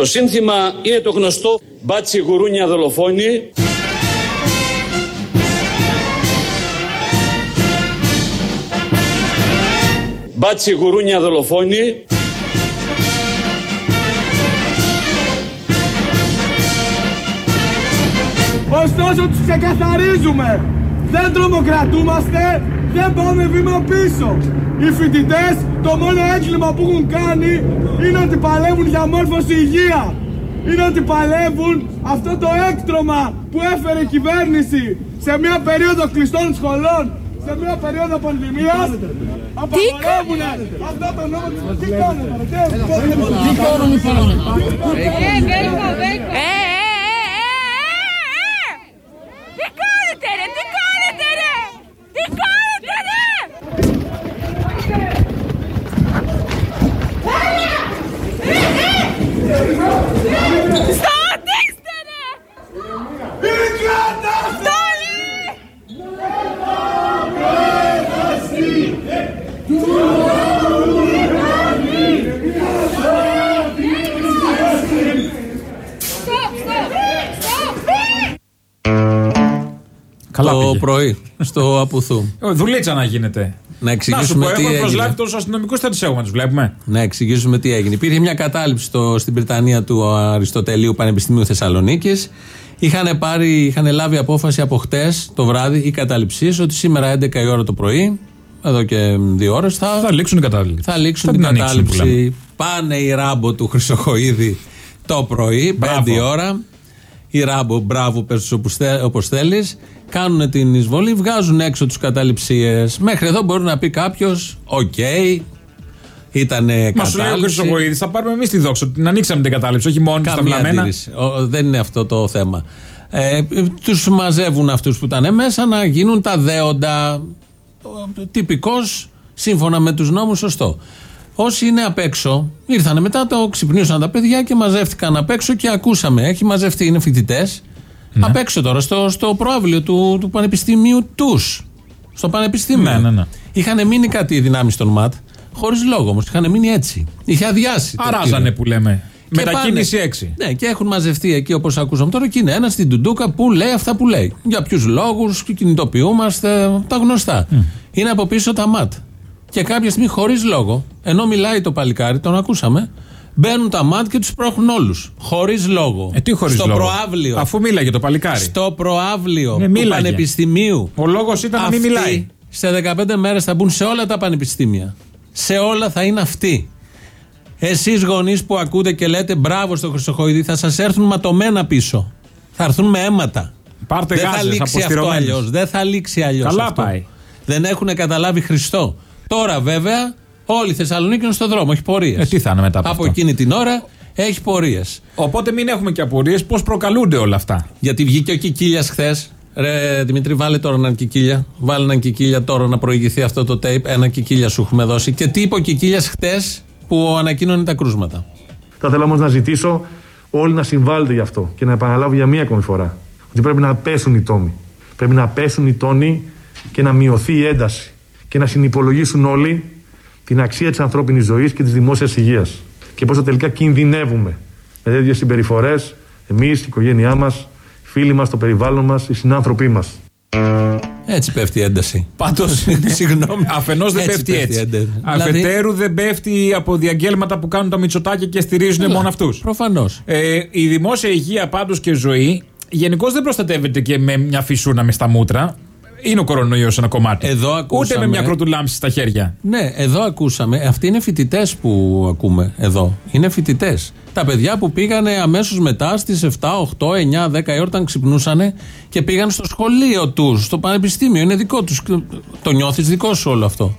Το σύνθημα είναι το γνωστό «Μπάτσι γουρούνια δολοφόνη». Μπάτσι γουρούνια δολοφόνη. Ωστόσο τους ξεκαθαρίζουμε. Δεν τρομοκρατούμαστε, δεν πάμε βήμα πίσω. Οι φοιτητέ το μόνο έγκλημα που έχουν κάνει είναι ότι παλεύουν για μόρφωση υγεία. Είναι ότι παλεύουν αυτό το έκτρωμα που έφερε η κυβέρνηση σε μια περίοδο κλειστών σχολών, σε μια περίοδο πανδημίας. Απαγορεύουν αυτό το νόμο. Τι κάνετε, τι κάνετε. Καλά το πρωί στο Απουθού. Δουλίτσα να γίνεται. Να εξηγήσουμε να τι έχουμε έγινε. προσλάβει τόσους αστυνομικούς, δεν του έχουμε, τους βλέπουμε. Να εξηγήσουμε τι έγινε. Υπήρχε μια κατάληψη στο, στην Βρυτανία του Αριστοτελείου Πανεπιστημίου Θεσσαλονίκης. Είχαν, πάρει, είχαν λάβει απόφαση από χτες το βράδυ οι καταληψίε ότι σήμερα 11 η ώρα το πρωί, εδώ και δύο ώρες, θα, θα λήξουν την κατάληψη. Θα λήξουν την, κατάληψη. Πάνε οι ράμπο του Χρυσοχοίδη το πρωί, 5 η ώρα. Η ράμπο, μπράβο, πες όπως θέλεις. Κάνουν την εισβολή, βγάζουν έξω τους καταληψίες. Μέχρι εδώ μπορεί να πει κάποιος, οκ, ήταν κατάληψη. Μα σου λέει ο Χρυσοχοίδη, θα πάρουμε εμείς τη δόξα. Την ανοίξαμε την κατάληψη, όχι μόνο στα βλαμμένα. δεν είναι αυτό το θέμα. Ε, τους μαζεύουν αυτούς που ήταν μέσα να γίνουν τα δέοντα. Τυπικώ, σύμφωνα με τους νόμους, σωστό. Όσοι είναι απ' έξω, ήρθαν μετά, το ξυπνήσαν τα παιδιά και μαζεύτηκαν απ' έξω και ακούσαμε. Έχει μαζευτεί, είναι φοιτητές. Ναι. Απ' έξω τώρα, στο, στο προάβλιο του, του Πανεπιστημίου τους. Στο Πανεπιστήμιο. Ναι, ναι, ναι. Είχαν μείνει κάτι οι δυνάμεις των ΜΑΤ, χωρίς λόγο όμως. Είχαν μείνει έτσι. Είχε αδειάσει. Αράζανε που λέμε. Μετακίνηση 6. Ναι, και έχουν μαζευτεί εκεί όπως ακούσαμε τώρα και είναι ένας στην Τουντούκα που λέει αυτά που λέει. Για ποιους λόγους κινητοποιούμαστε, τα γνωστά. Mm. Είναι από πίσω τα ΜΑΤ. Και κάποια στιγμή χωρίς λόγο, ενώ μιλάει το παλικάρι, τον ακούσαμε, μπαίνουν τα ΜΑΤ και τους πρόχνουν όλους. Χωρίς λόγο. Ε, τι χωρίς Στο λόγο; προάβλιο. Αφού μίλαγε το παλικάρι. Στο προάβλιο ναι, του Πανεπιστημίου. Ο λόγος ήταν να μην μιλάει. Σε 15 μέρες θα μπουν σε όλα τα πανεπιστήμια. Σε όλα θα είναι αυτοί. Εσείς γονείς που ακούτε και λέτε μπράβο στο Χρυσοχοίδη, θα σας έρθουν ματωμένα πίσω. Θα έρθουν με αίματα. Πάρτε Δεν θα λήξει αυτό αλλιώς. Δεν θα λήξει αλλιώς. Καλά αυτό. πάει. Δεν έχουν καταλάβει Χριστό. Τώρα βέβαια όλη η Θεσσαλονίκη είναι στον δρόμο, έχει πορείες. Ε, τι θα είναι μετά από, από αυτό; εκείνη την ώρα έχει πορείες. Οπότε μην έχουμε και απορίες πώς προκαλούνται όλα αυτά; Γιατί βγήκε ο Κικίλιας χθες. Ρε Δημητρή, βάλε τώρα έναν Κικίλια. Βάλε έναν Κικίλια τώρα να προηγηθεί αυτό το tape. Ένα Κικίλια σου έχουμε δώσει. Και τι είπε ο Κικίλιας χθες που ανακοίνωνε τα κρούσματα; Θα ήθελα όμως να ζητήσω όλοι να συμβάλλετε γι' αυτό και να επαναλάβω για μία ακόμη φορά ότι πρέπει να πέσουν οι τόμοι. Πρέπει να πέσουν οι τόνοι και να μειωθεί η ένταση. Και να συνυπολογίσουν όλοι την αξία της ανθρώπινης ζωής και της δημόσιας υγείας. Και πόσο τελικά κινδυνεύουμε με τέτοιες συμπεριφορές εμείς, η οικογένειά μας, οι φίλοι μας, το περιβάλλον μας, οι συνάνθρωποι μας. Έτσι πέφτει η ένταση. Πάντως, συγγνώμη. Αφενός δεν πέφτει έτσι. Ένταση. Αφετέρου δεν πέφτει από διαγγέλματα που κάνουν τα μυτσοτάκια και στηρίζουν Καλά, μόνο αυτούς. Προφανώς. Ε, η δημόσια υγεία πάντως και ζωή γενικώς δεν προστατεύεται και με μια φυσούνα μες στα μούτρα. Είναι ο κορονοϊός ένα κομμάτι. Εδώ Ούτε ακούσαμε- με μια κροτουλάμψη στα χέρια. Ναι, εδώ ακούσαμε. Αυτοί είναι φοιτητές που ακούμε εδώ. Είναι φοιτητές. Τα παιδιά που πήγανε αμέσως μετά στις 7, 8, 9, 10 η ώρα όταν ξυπνούσανε και πήγαν στο σχολείο τους, στο πανεπιστήμιο. Είναι δικό τους. Το νιώθεις δικό σου όλο αυτό;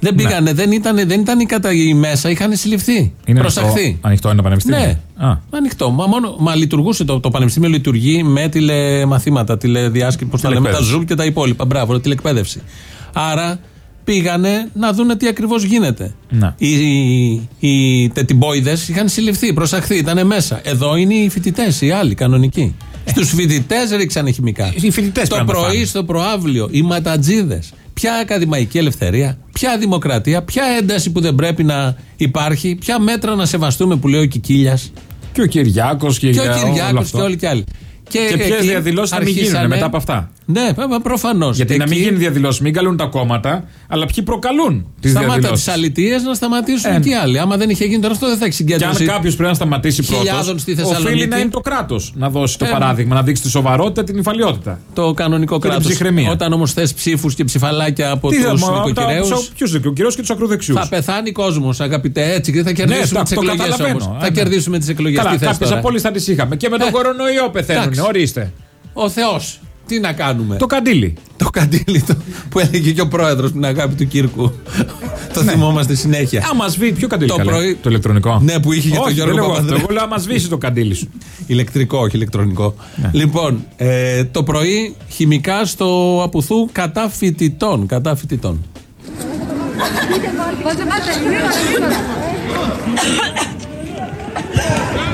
Δεν Ναι. πήγανε, δεν ήταν, δεν ήταν οι κατά οι μέσα, είχαν συλληφθεί. Είναι Προσαχθεί. ανοιχτό, ανοιχτό ένα πανεπιστήμιο; Ναι, Α. ανοιχτό. Μα, μόνο, μα λειτουργούσε το, το πανεπιστήμιο, λειτουργεί με τηλεμαθήματα, τηλεδιάσκεψη, πώς τα λέμε, τα Τηλεκπαίδευση. Zoom και τα υπόλοιπα. Μπράβο, τηλεκπαίδευση. Άρα πήγανε να δούνε τι ακριβώς γίνεται. Ναι. Οι, οι, οι τετιμπόιδες είχαν συλληφθεί, προσαχθεί, ήταν μέσα. Εδώ είναι οι φοιτητές, οι άλλοι κανονικοί. Στους φοιτητές ρίξανε χημικά. Ε. Οι φοιτητές Το πρέπει να πρωί φάνε. στο προάβλιο, οι ματατζίδες. Ποια ακαδημαϊκή ελευθερία, ποια δημοκρατία, ποια ένταση που δεν πρέπει να υπάρχει, ποια μέτρα να σεβαστούμε που λέει ο Κικίλιας. Και ο Κυριάκος και, Και ο για όλο Κυριάκος αυτό. και όλοι και άλλοι. Και ποιες εκεί διαδηλώσεις θα μην γίνουν αρχίσανε- μετά από αυτά; Ναι, προφανώς. Γιατί να μην γίνουν διαδηλώσεις, μην καλούν τα κόμματα, αλλά ποιοι προκαλούν τις Σταμάτα τις διαδηλώσει. αλητίες να σταματήσουν Ε, και οι άλλοι. Άμα δεν είχε γίνει τώρα αυτό, δεν θα έχει Και αν συγκέντρωση. κάποιος πρέπει να σταματήσει χιλιάδων πρώτο, στη οφείλει Θεσσαλονίκη. να είναι το κράτος να δώσει το Ε, παράδειγμα, να δείξει τη σοβαρότητα, την υφαλιότητα. Το κανονικό Και την κράτος. ψυχραιμία. Όταν όμως θες ψήφους και ψηφαλάκια από Τι τους θα νοικοκυρέου. Ποιους νοικοκυρέου και τους ακροδεξιούς; Θα πεθάνει κόσμος, αγαπητέ, έτσι και θα κερδίσουμε Ναι, τις το εκλογές καταλαβαίνω. όμως. Ε, Θα ναι. κερδίσουμε τις εκλογές. Καλά, Τι θες κάποιες τώρα. απόλυτε θα τις είχαμε. Και με τον Ε, κορονοϊό πεθαίνουν. εντάξει. Ορίστε. Ο Θεός. Τι να κάνουμε; Το καντήλι. Το καντήλι το, που έλεγε και ο πρόεδρος την αγάπη του Κύρκου. το θυμόμαστε συνέχεια. Άμα σβήσει, ποιο καντήλι Το καλέ; πρωί- Το ηλεκτρονικό; Ναι, που είχε και Όχι, τον Γιώργο δεν λέω αυτό. Παπανδρέου. Εγώ λέω άμα σβήσει το καντήλι σου. Ηλεκτρικό, όχι ηλεκτρονικό. Λοιπόν, ε, το πρωί χημικά στο Απουθού κατά φοιτητών. Κατά φοιτητών. Θα βρω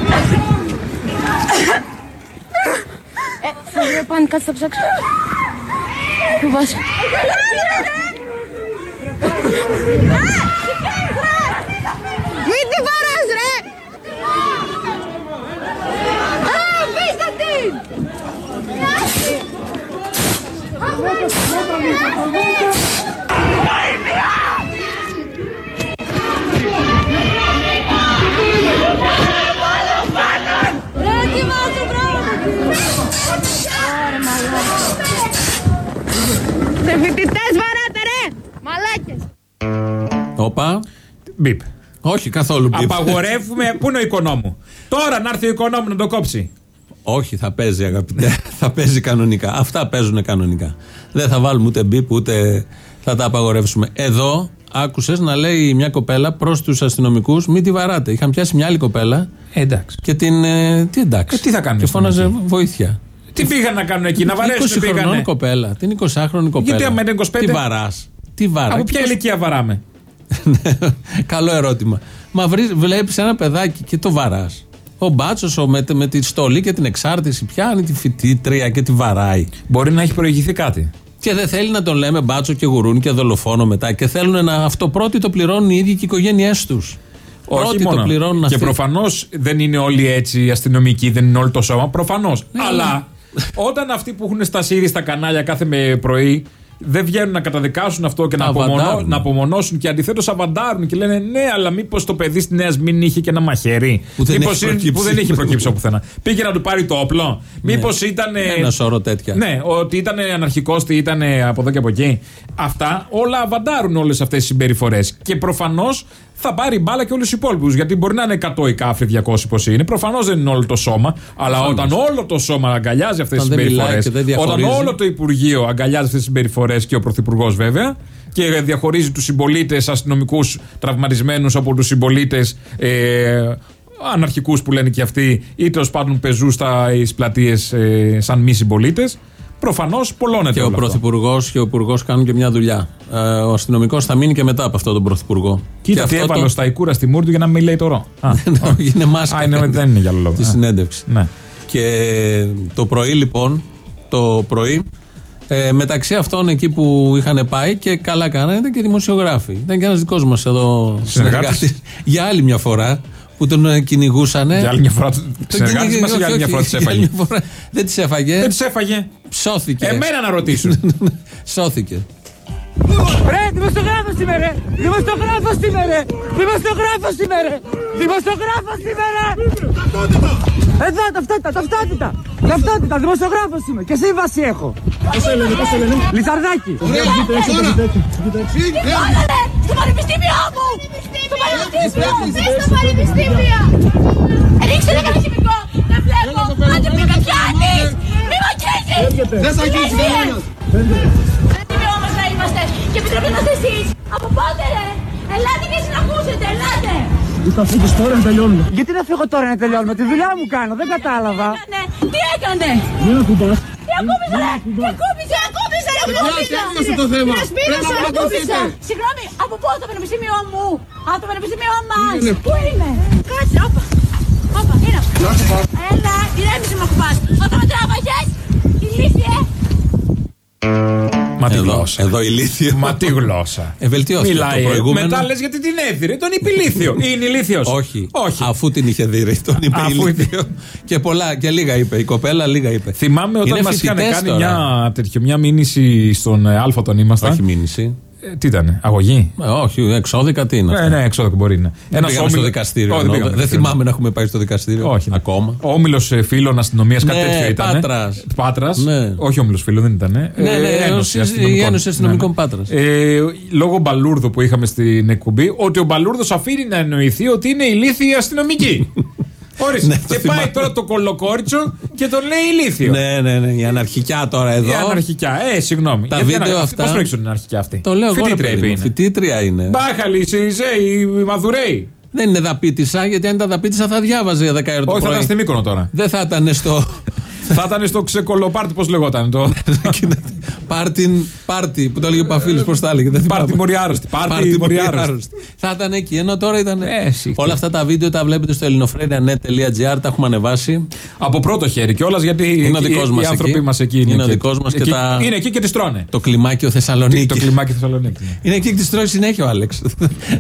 Sobie pan kasę Chyba się... Wyjdę zaraz, re! A, wyjdź za tym! Ja! Σε φοιτητές βαράτε, ρε! Μαλάκες! Όπα. Μπιπ. Όχι, καθόλου μπιπ. Απαγορεύουμε. Πού είναι ο οικονόμου; Τώρα να έρθει ο οικονόμου να το κόψει. Όχι, θα παίζει αγαπητέ. θα παίζει κανονικά. Αυτά παίζουν κανονικά. Δεν θα βάλουμε ούτε μπιπ ούτε θα τα απαγορεύσουμε. Εδώ άκουσες να λέει μια κοπέλα προς τους αστυνομικούς: Μην τη βαράτε. Είχαν πιάσει μια άλλη κοπέλα Ε, εντάξει. και την. ε, τι εντάξει. Ε, τι θα κάνουν Και οι φώναζε αστυνομικοί; βοήθεια. Τι πήγαν να κάνουν εκεί, να 20 βαρέσουν χρονών πήγανε; κοπέλα. Την 20χρονη κοπέλα. Γιατί άμα είναι 25? Τι βαράς. Τι βαράς. Από ποια ηλικία βαράμε; Καλό ερώτημα. Μα βλέπεις ένα παιδάκι και το βαράς. Ο μπάτσος με, με τη στολή και την εξάρτηση πιάνει τη φοιτήτρια και τη βαράει. Μπορεί να έχει προηγηθεί κάτι. Και δεν θέλει να τον λέμε μπάτσο και γουρούνι και δολοφόνο μετά. Και θέλουν να αυτό πρώτοι το πληρώνουν οι ίδιοι και οι οικογένειές τους. Πρώτοι το πληρώνουν Και αυτοί. προφανώς δεν είναι όλοι έτσι αστυνομικοί, δεν είναι όλο το σώμα. Προφανώς. Ναι, Αλλά όταν αυτοί που έχουν στα σύρι στα κανάλια κάθε με πρωί δεν βγαίνουν να καταδικάσουν αυτό και να, απομονώ, Αβαντάρουν. να απομονώσουν και αντιθέτως αβαντάρουν και λένε ναι, αλλά μήπως το παιδί στη Νέα μην είχε και ένα μαχαίρι. Που δεν Μήπως έχει είναι- προκύψει. που δεν έχει προκύψει από πουθενά. Πήγε να του πάρει το όπλο. Μήπως ήταν. Ναι. Ένα σώρο τέτοια. Ναι, ότι ήταν αναρχικός, ότι ήταν από εδώ και από εκεί. Αυτά όλα αβαντάρουν όλες αυτές τις συμπεριφορές. Και προφανώς θα πάρει μπάλα και όλους τους υπόλοιπους. Γιατί μπορεί να είναι 100 η κάφρη, 200 πώ είναι. Προφανώς δεν είναι όλο το σώμα. Αλλά όταν όλο το σώμα αγκαλιάζει αυτές τις Όταν δεν μιλάει συμπεριφορές. και δεν Όταν διαχωρίζει. όλο το Υπουργείο αγκαλιάζει αυτές τις συμπεριφορές και ο Πρωθυπουργός βέβαια. Και διαχωρίζει τους συμπολίτες αστυνομικούς τραυματισμένους από τους συμπολίτες ε, αναρχικούς που λένε και αυτοί, ή τέλος πάντων πεζούς στα πλατείες ε, σαν μη συμπολίτες. Προφανώς πολλώνεται Και ο όλο αυτό. Πρωθυπουργός και ο Υπουργός κάνουν και μια δουλειά. Ε, ο αστυνομικός θα μείνει και μετά από αυτό τον Πρωθυπουργό. Κοίτα και τι αυτό έβαλε στα οικούρα στη μούρη του για να μην λέει το ρο. Α, Όχι, είναι μάσκα. Α, είναι- δεν είναι για άλλο λόγο. Τη Α. συνέντευξη. Ναι. Και το πρωί λοιπόν, το πρωί, ε, μεταξύ αυτών εκεί που είχαν πάει και καλά κάνανε ήταν και δημοσιογράφοι. Ήταν και ένας δικός μας εδώ Συνεργάτης. συνεργάτης. Για άλλη μια φορά που τον ε, κυνηγούσαν. Για άλλη μια φορά. Τον Συνεργάτη κυνηγ- μα ή για άλλη όχι, μια φορά όχι, τη για άλλη έφαγε. μια φορά. Δεν τι έφαγε. Δεν τη έφαγε. Σώθηκε. Εμένα να ρωτήσουν. Σώθηκε. Ρε, δημοσιογράφος είμαι ρε! Δημοσιογράφος είμαι ρε! Δημοσιογράφος είμαι ρε! Δημοσιογράφος είμαι ρε! Εδώ, ταυτότητα, ταυτότητα! Ταυτότητα, δημοσιογράφος είμαι και σύμβαση έχω! Πώς σε λένε, πώς σε λένε? Λιθαρδάκι! Βάλανε στο πανεπιστήμιό μου! Στο πανεπιστήμιο! Στο πανεπιστήμιο! Ρίξτε ένα χημικό! Δεν βλέπω! Άντε μη με πιάνεις! Μη με αγγίζεις! Δεν σ' αγγίζει κανένας. Πανεπιστήμιο όμως να είμαστε! Και επιτροπή είμαστε εσείς! Από πότε ρε! Ελάτε και εσείς να ακούσετε! Ελάτε! Γιατί να φύγω τώρα να τελειώνουμε, τη δουλειά μου κάνω, δεν κατάλαβα! Ναι, τι έκανε! Τι ακούμπησε ρε! Τι ακούμπησε! Ακούμπησε ρε! Ακούμπησε! έκλεισε το θέμα. Κύριε Σπύρος, Πρέπει να ακούμπησε! παρακολουθείτε. Συγγνώμη, από πού το πανεπιστήμιό μου! Από το πανεπιστήμιό μας! Είναι. Πού είναι! Κάτσε, όπα! Όπα, είναι! Έλα, ηρέμησε με ακουμπάς! Όταν με τράβαγες, ηλίθιε! Μα τη Εδώ, γλώσσα. εδώ ηλίθιο. Μα τι γλώσσα. Ε, βελτιώθηκε Μιλάει. το προηγούμενο. Μετά λες γιατί την έδιρε. Τον είπε ηλίθιο. Είναι ηλίθιο. Όχι. Όχι. Αφού την είχε δει, τον είπε Αφού ηλίθιο. και πολλά και λίγα είπε. Η κοπέλα λίγα είπε. Θυμάμαι όταν Είναι μας είχαν φοιτητές κάνει τώρα. μια, τέτοιο, μια μήνυση στον ε, Α όταν ήμασταν. Όχι μήνυση. Ε, τι ήταν, αγωγή; Ε, όχι, εξώδικα τι είναι. Ναι, αυτό; ναι, εξώδικο μπορεί να. Δεν Ένας πήγαμε στο όμιλο- δικαστήριο. Όχι, εννοώ. πήγαμε στο δεν δικαστήριο. θυμάμαι να έχουμε πάει στο δικαστήριο. Όχι. ναι. Ακόμα. Όμιλος φίλων αστυνομίας, κάτι Ναι, τέτοιο ήταν. Πάτρας. Πάτρας. Ναι. Όχι όμιλος φίλων, δεν ήταν. Ναι, ναι, Ένωση- η Ένωση Αστυνομικών Πάτρας. Ε, λόγω μπαλούρδου που είχαμε στην εκπομπή, ότι ο μπαλούρδος αφήνει να εννοηθεί ότι είναι ηλίθιοι αστυνομικοί. Ορίστε. Ναι, το και πάει θυμάμαι. τώρα το κολοκόριτσο και τον λέει ηλίθιο. Ναι, ναι, ναι. Η αναρχικιά τώρα εδώ. Η αναρχικιά. Ε, συγγνώμη. Τα Γιατί βίντεο ανα- αυτά- Πώς προέξουν την αναρχικιά αυτή; Το λέω εγώ. ρε Φοιτήτρια παιδί είπε μου. είναι. Φοιτήτρια είναι. Μπάχαλοι, οι Σιριζέοι, οι Μαδουρέοι. Δεν είναι δαπίτησα, γιατί αν ήταν δαπίτησα θα διάβαζε 10 ώρα το Όχι, θα πρωί. ήταν στη Μύκονο τώρα. Δεν θα ήταν στο. θα ήταν στο ξεκολοπάρτι, πώς λεγόταν. Το... Πάρτιν, πάρτι που το έλεγε ο Παφίλη, πώς τα έλεγε. δεν θυμάμαι. Πάρτι μοριάρωστη. Πάρτι Πάρτι μοριάρωστη. μοριάρωστη. Θα ήταν εκεί, ενώ τώρα ήταν. Ε, εσύ. Όλα αυτά τα βίντεο τα βλέπετε στο ελληνοφρένια.net.gr, τα έχουμε ανεβάσει. Από πρώτο χέρι κιόλας γιατί Είναι ο δικός οι, μας οι άνθρωποι εκεί. μας εκεί Είναι είναι. ο και- δικός μας και εκεί- τα- Είναι εκεί και τι τρώνε. Το κλιμάκιο Θεσσαλονίκη. Το κλιμάκι Θεσσαλονίκη. Είναι εκεί και τη τρώει συνέχεια ο Άλεξ.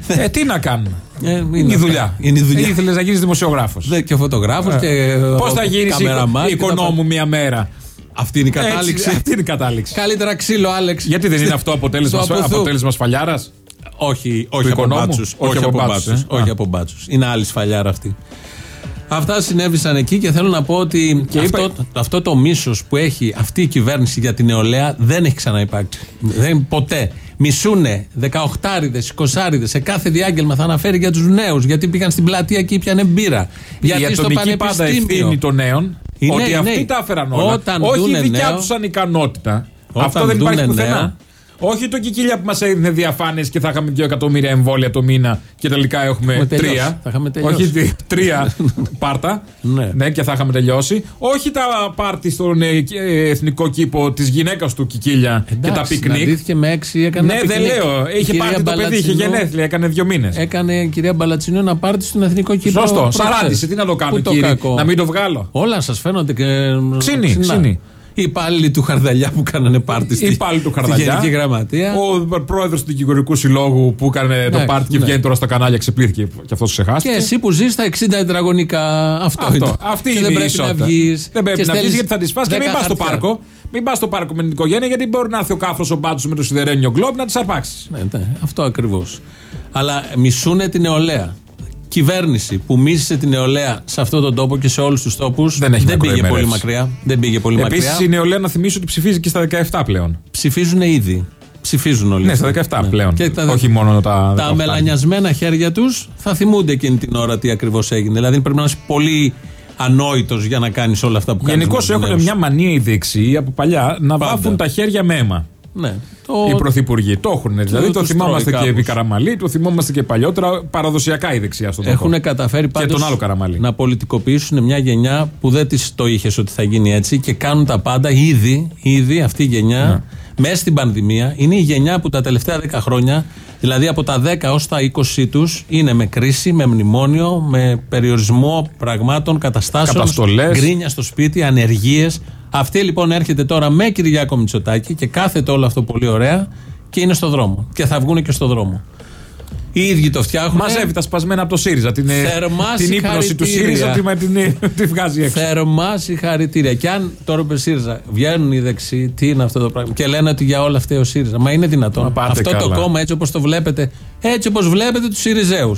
ε, τι να κάνουμε. Ε, είναι Είναι η αυτά. δουλειά. Είναι η δουλειά. Ήθελε να γίνει δημοσιογράφο. Δε, και φωτογράφος και. Πώς θα γίνει καμεραμάν και τα οικονόμου μία μέρα; Αυτή είναι η κατάληξη. Έτσι, αυτή είναι η κατάληξη. Καλύτερα ξύλο, Άλεξ. Γιατί δεν είναι αυτό αποτέλεσμα, Στο αποθού. αποτέλεσμα σφαλιάρας; Όχι, όχι από οικονόμου; μπάτσους. Όχι Όχι από από μπάτσους, μπάτσους. ε. Όχι Α. από μπάτσους. Είναι άλλη σφαλιάρα αυτή. Αυτά συνέβησαν εκεί και θέλω να πω ότι Και αυτό, είπα- αυτό το μίσος που έχει αυτή η κυβέρνηση για την νεολαία δεν έχει ξαναυπάρξει. Δεν, ποτέ. Μισούνε 18άριδε, 20άριδε σε κάθε διάγγελμα θα αναφέρει για τους νέους. Γιατί πήγαν στην πλατεία και ήπιανε μπύρα. Γιατί η στο ατομική πάντα πανεπιστήμιο. ευθύνη των νέων. Οι ότι νέοι, αυτοί νέοι. τα έφεραν όλα. Όταν Όχι η δούνε δικιά νέο- τους ανικανότητα. Όταν Αυτό δεν υπάρχει δούνε πουθενά. Νέο- Όχι το κικίλια που μας έδινε διαφάνειες και θα είχαμε 2 εκατομμύρια εμβόλια το μήνα και τελικά έχουμε Έχουμε τελειώσει. τρία. Θα είχαμε τελειώσει. Όχι δι- τρία πάρτα. Ναι. και θα είχαμε τελειώσει. Όχι τα πάρτι στον ε, ε, εθνικό κήπο της γυναίκας του κικίλια και τα Εντάξει, πικνίκ. συναντήθηκε με έξι, έκανε Ναι, ένα δεν πικνίκ. λέω. Η Είχε κυρία πάρει το παιδί, είχε Μπαλατσινού γενέθλια, έκανε δύο μήνες. Έκανε η κυρία Μπαλατσινού ένα πάρτι στον εθνικό κήπο. Σωστό. προχθές. Σαράντισε. Τι να το κάνω, Πού το κύριε; κακό. Να μην το βγάλω. Όλα σας φαίνονται και. Ξύνη, ξινά. ξύνη. Οι υπάλληλοι του Χαρδαλιά που κάνανε πάρτι στη, Η πάλι του στη Χαρδαλιά. Γενική Γραμματεία. Ο πρόεδρος του δικηγορικού συλλόγου που έκανε το Ναι, πάρτι και ναι. βγαίνει τώρα στα κανάλια, ξεπλήθηκε και αυτός ξεχάστηκε. Και εσύ που ζεις στα 60 τετραγωνικά. Αυτό, Αυτό. είναι. Αυτή Και είναι δεν η πρέπει ισότητα. να βγεις. Δεν πρέπει να βγεις γιατί θα τη φας και μην πας στο πάρκο. πάρκο. Μην πας στο πάρκο με την οικογένεια γιατί μπορεί να έρθει ο κάφρο ο μπάτσο με το σιδερένιο γκλόμπ να τις αρπάξεις. Ναι, ναι, αυτό ακριβώς. Αλλά μισούνε την νεολαία. Κυβέρνηση που μίσησε την νεολαία σε αυτόν τον τόπο και σε όλους τους τόπους Δεν έχει πήγε μακροημέρευση. πολύ μακριά. Δεν πήγε πολύ μακριά. Επίση η νεολαία να θυμίσω ότι ψηφίζει και στα 17 πλέον. Ψηφίζουν ήδη. Ψηφίζουν όλοι. Ναι, στα αυτοί. 17 Ναι. πλέον. Και τα, Όχι μόνο τα. τα 18. μελανιασμένα χέρια τους θα θυμούνται εκείνη την ώρα τι ακριβώς έγινε. Δηλαδή πρέπει να είσαι πολύ ανόητος για να κάνεις όλα αυτά που κάνεις. Γενικώς έχουν μια μανία οι δεξιοί από παλιά να Πάντα. βάφουν τα χέρια με αίμα. Ναι. Οι Το... πρωθυπουργοί. Το έχουν. Δηλαδή το τους θυμόμαστε τρώει και επί κάπως. Καραμαλή, το θυμόμαστε και παλιότερα. Παραδοσιακά η δεξιά στον τόπο. Έχουν καταφέρει πάντως τον άλλο Καραμαλή. να πολιτικοποιήσουν μια γενιά που δεν της το είχες ότι θα γίνει έτσι και κάνουν τα πάντα ήδη, ήδη αυτή η γενιά Ναι. Μέσα στην πανδημία. Είναι η γενιά που τα τελευταία 10 χρόνια, δηλαδή από τα 10 ως τα 20 τους, είναι με κρίση, με μνημόνιο, με περιορισμό πραγμάτων, καταστάσεων, Καταστολές. γκρίνια στο σπίτι, ανεργίες. Αυτή λοιπόν έρχεται τώρα με Κυριάκο Μητσοτάκη και κάθεται όλο αυτό πολύ ωραία και είναι στο δρόμο. Και θα βγουν και στο δρόμο. Οι ίδιοι το φτιάχνουν. Μαζεύει τα σπασμένα από το ΣΥΡΙΖΑ. Την, ε, Θερμά την ύπνοση του συγχαρητήρια. ΣΥΡΙΖΑ τη, με την, ε, τη βγάζει έξω. Θερμά συγχαρητήρια. Και αν τώρα είπε ΣΥΡΙΖΑ, βγαίνουν οι δεξιοί, τι είναι αυτό το πράγμα; Και λένε ότι για όλα φταίει ο ΣΥΡΙΖΑ. Μα είναι δυνατόν. Μα πάτε αυτό το καλά. κόμμα έτσι όπως το βλέπετε, έτσι όπως βλέπετε τους ΣΥΡΙΖΑΙΟΥ.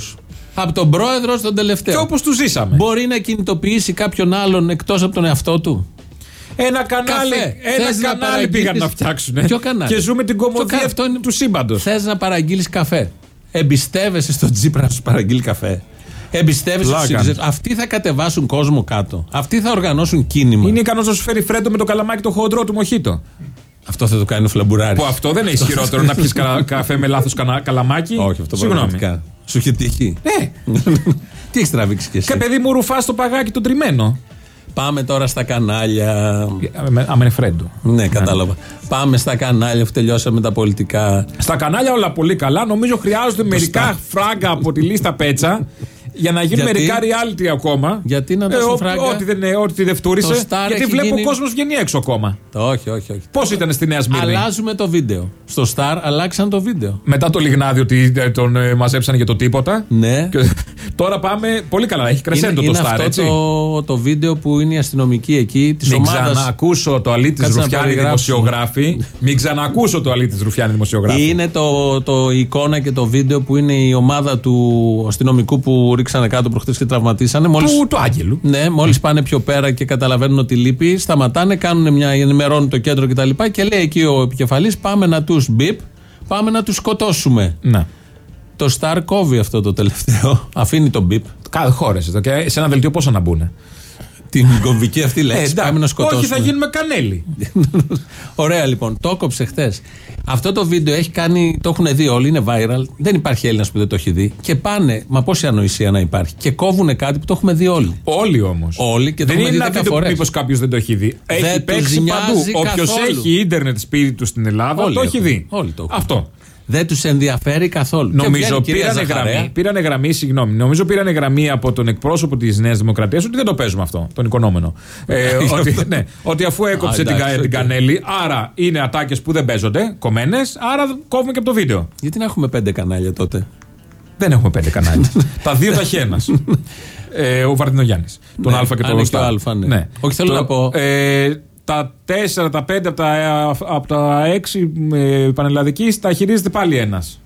Από τον πρόεδρο στον τελευταίο. Και όπως τους ζήσαμε. Μπορεί να κινητοποιήσει κάποιον άλλον εκτός από τον εαυτό του; Ένα κανάλι, Καφέ. ένα Θες να κανάλι παραγγείλεις- πήγαν να φτιάξουν. Ποιο κανάλι; Και ζούμε την Ποιο κομμωδία κανάλι; Αυτό είναι- του σύμπαντος. Θες να παραγγείλεις καφέ. Εμπιστεύεσαι στον Τζίπρα να σου παραγγείλει καφέ. Εμπιστεύεσαι Πλάκα. στους ΣΥΡΙΖΑ. Αυτοί θα κατεβάσουν κόσμο κάτω. Αυτοί θα οργανώσουν κίνημα. Είναι ικανός να σου φέρει φρέντο με το καλαμάκι το χοντρό του μοχίτο. Αυτό θα το κάνει ο Φλαμπουράρης. Που αυτό δεν έχει χειρότερο να πιει καφέ με λάθος καλαμάκι; Όχι, αυτό Συγγνώμη. πραγματικά. Σου έχει τύχει. Ναι. Τι έχεις τραβήξει κι εσύ; Και παιδί μου ρουφά το παγάκι το τριμμένο. Πάμε τώρα στα κανάλια. Άμα είναι φρέντο. Ναι, κατάλαβα. Πάμε στα κανάλια που τελειώσαμε τα πολιτικά. Στα κανάλια όλα πολύ καλά. Νομίζω χρειάζονται μερικά φράγκα από τη λίστα πέτσα Για να γίνουν Γιατί; μερικά reality ακόμα. Γιατί να τα Ε, σου ό- φράγκα; Ό,τι δεν, ό,τι δεν φτούρισε. Το Star Γιατί έχει βλέπω γίνει- ο κόσμος βγαίνει έξω ακόμα. Το όχι, όχι, όχι. Πώς ήταν στη Νέα Σμύρνη; Αλλάζουμε το βίντεο. Στο Star αλλάξαν το βίντεο. Μετά το λιγνάδι ότι ε, τον ε, μαζέψαν για το τίποτα. Ναι. Και τώρα πάμε πολύ καλά. Έχει κρεσέντο το είναι Star, αυτό έτσι. το, το βίντεο που είναι η αστυνομική εκεί της Μην ομάδα. ξαναακούσω το αλήτη Κάτσε να Ρουφιάνη περιγράψουμε. δημοσιογράφη. Μην ξαναακούσω το αλήτη Ρουφιάνη δημοσιογράφη. Είναι το, το η εικόνα και το βίντεο που είναι η ομάδα του αστυνομικού που ρίξανε κάτω προχτές και τραυματίσανε. Μόλις, Του, του Άγγελου. ναι, μόλις πάνε πιο πέρα και καταλαβαίνουν ότι λείπει, σταματάνε, κάνουν μια, ενημερώνουν το κέντρο κτλ. Και, και λέει εκεί ο επικεφαλής: Πάμε να τους μπιπ, πάμε να τους σκοτώσουμε. Ναι. Το Star κόβει αυτό το τελευταίο. Αφήνει τον μπιπ. Κάθε χώρες εδώ και σε ένα δελτίο πόσο να μπουν. Την κομβική αυτή Ε, λέξη. εντάξει. πάμε να σκοτώσουμε. Όχι, θα γίνουμε κανέλη. Ωραία λοιπόν, το έκοψε χθες. Αυτό το βίντεο έχει κάνει, το έχουν δει όλοι, είναι viral. Δεν υπάρχει Έλληνας που δεν το έχει δει. Και πάνε, μα πόση ανοησία να υπάρχει. Και κόβουν κάτι που το έχουμε δει όλοι. Όλοι όμως. Όλοι και το δεν έχουμε είναι δει ένα δέκα βίντεο που φορές. μήπως κάποιος δεν το έχει δει. Έχει τους παίξει νοιάζει παντού. Όποιος καθόλου. έχει ίντερνετ σπίτι του στην Ελλάδα Όλοι το έχει έχουν. δει. Όλοι το έχουν. Αυτό. Δεν τους ενδιαφέρει καθόλου. Και Νομίζω βγαίνει η κυρία πήρανε Ζαχαρέα. γραμμή, πήρανε γραμμή, συγγνώμη, νομίζω πήρανε γραμμή από τον εκπρόσωπο της Νέας Δημοκρατίας ότι δεν το παίζουμε αυτό, τον οικονόμενο. ε, ότι, ναι, ότι αφού έκοψε Α, την, εντάξει, κα- την οκ. κανέλη, άρα είναι ατάκες που δεν παίζονται, κομμένες, άρα κόβουμε και από το βίντεο. Γιατί να έχουμε πέντε κανάλια τότε; Δεν έχουμε πέντε κανάλια. τα δύο ταχένα. ε, ο Βαρδινογιάννης. Τον Ναι, Α και αν τον είναι και Σταρ. ο Α, ναι. Όχι, θέλω να πω- Ε, τα τέσσερα, τα πέντε από τα, από τα έξι ε, πανελλαδική τα χειρίζεται πάλι ένας.